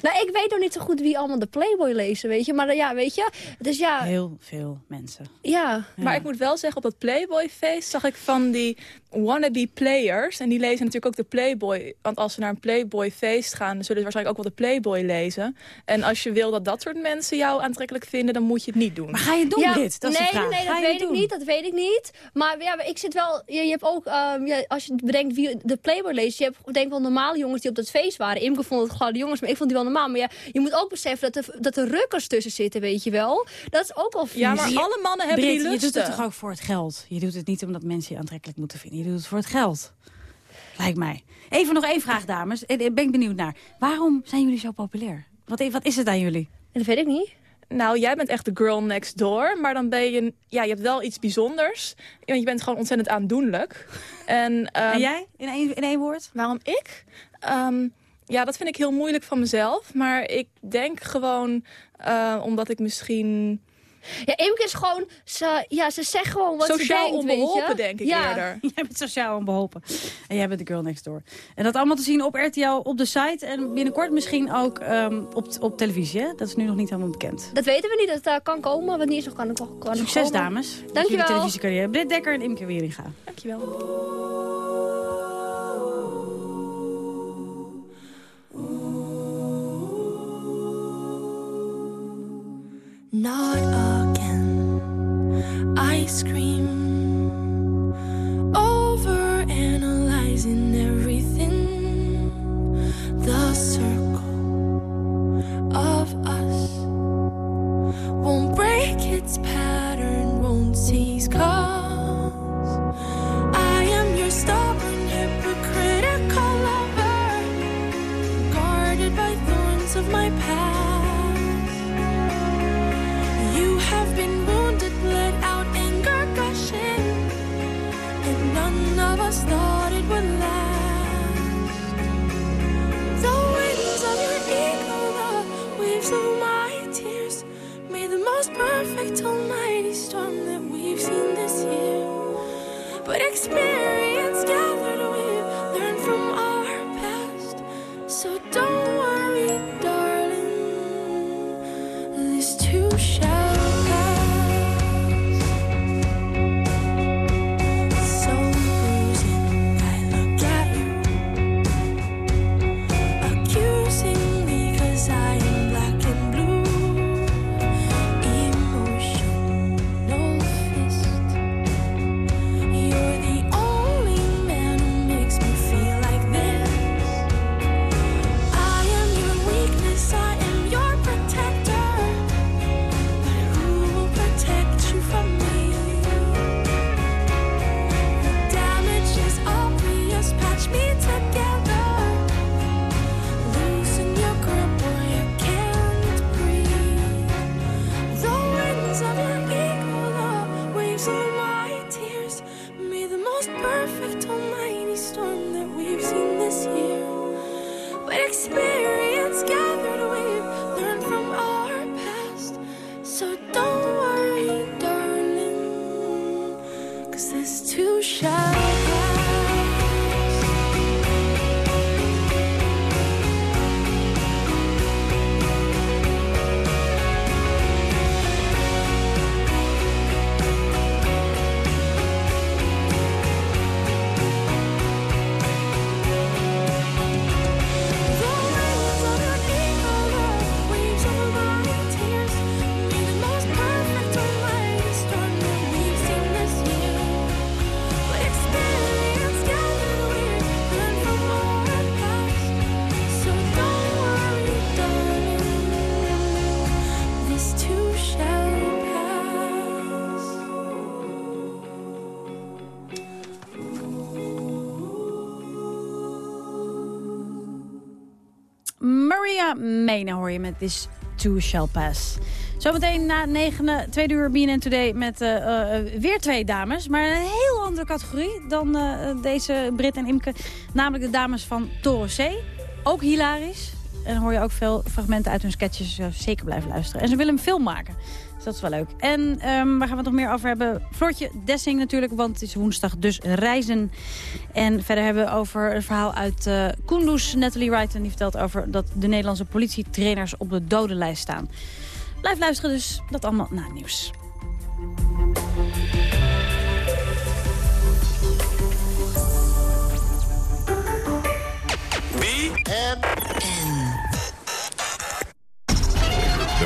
Nou, ik weet nog niet zo goed wie allemaal de Playboy lezen, weet je. Maar eh, ja, weet je. Dus ja.
Heel veel mensen.
Ja.
Maar ik moet wel zeggen, op dat Playboy-feest zag ik van die wannabe players. En die lezen natuurlijk ook de Playboy. Want als ze naar een Playboy-feest gaan, zullen ze waarschijnlijk ook wel de Playboy lezen. En als je wil dat dat soort mensen jou aantrekkelijk vinden, dan moet je het niet doen.
Maar ga je het doen,
Ja,
dit? Dat is
nee,
de vraag.
nee, dat weet ik niet. Dat weet ik niet. Maar ja, ik zit wel. Je, je hebt ook, ehm, ja, als je bedenkt wie de Playboy leest, je hebt denk ik wel normale jongens die op dat feest waren. Imke vond het gewoon de jongens, maar ik vond die wel normaal. Maar ja, je moet ook beseffen dat er, dat er rukkers tussen zitten, weet je wel. Dat is ook wel vies.
Ja, maar alle mannen hebben
Brit,
die
je
lusten.
doet het toch ook voor het geld? Je doet het niet omdat mensen je aantrekkelijk moeten vinden. Je doet het voor het geld. Lijkt mij. Even nog één vraag, dames. Eh, Daar ben ik benieuwd naar. Waarom zijn jullie zo populair? Wat, wat is het aan jullie?
Dat weet ik niet.
Nou, jij bent echt de girl next door. Maar dan ben je... Ja, je hebt wel iets bijzonders. Want je bent gewoon ontzettend aandoenlijk. En, ehm,
En jij? In één, in één woord?
Waarom ik? Ehm, ja, dat vind ik heel moeilijk van mezelf. Maar ik denk gewoon eh, omdat ik misschien...
Ja, Imke is gewoon, ze, ja, ze zegt gewoon wat
Sociaal
ze denkt,
onbeholpen,
je.
denk ik
ja.
eerder.
Jij bent sociaal onbeholpen. En jij bent de girl next door. En dat allemaal te zien op RTL, op de site. En binnenkort misschien ook ehm, op, op televisie. Hè? Dat is nu nog niet helemaal bekend.
Dat weten we niet, dat eh, kan komen. Wat niet is nog kan, kan kan nog
Succes,
komen.
dames. Met jullie
Dankjewel.
televisiecarrière. Britt Dekker en Imke Wieringa.
Dankjewel.
Not again. Ice
cream. Mena hoor je met This Too Shall Pass. Zometeen na negen, tweede uur BNN Today met eh, eh, weer twee dames. Maar een heel andere categorie dan eh, deze Brit en Imke. Namelijk de dames van Toro C. Ook hilarisch.
En hoor je ook veel fragmenten uit hun sketches. Dus zeker blijven luisteren. En ze willen een film maken. Dus dat is wel leuk. En um, waar gaan we het nog meer over hebben? Floortje Dessing natuurlijk, want het is woensdag dus reizen. En verder hebben we over een verhaal uit uh, Kunduz. Natalie Wright die vertelt over dat de Nederlandse politietrainers op de dodenlijst staan. Blijf luisteren dus. Dat allemaal na het nieuws.
De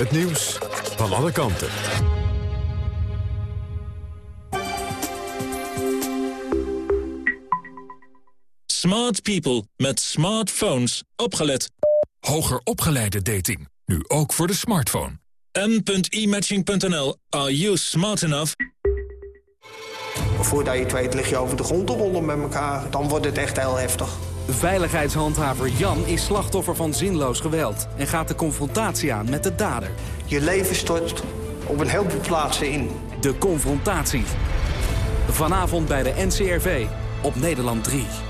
Het nieuws van alle kanten.
Smart people met smartphones. Opgelet.
Hoger opgeleide dating. Nu ook voor de smartphone.
m.imatching.nl. Are you smart enough?
Voordat je het weet lig je over de grond te rollen met elkaar. Dan wordt het echt heel heftig.
Veiligheidshandhaver Jan is slachtoffer van zinloos geweld... en gaat de confrontatie aan met de dader.
Je leven stort op een heleboel plaatsen in.
De confrontatie. Vanavond bij de NCRV op Nederland 3.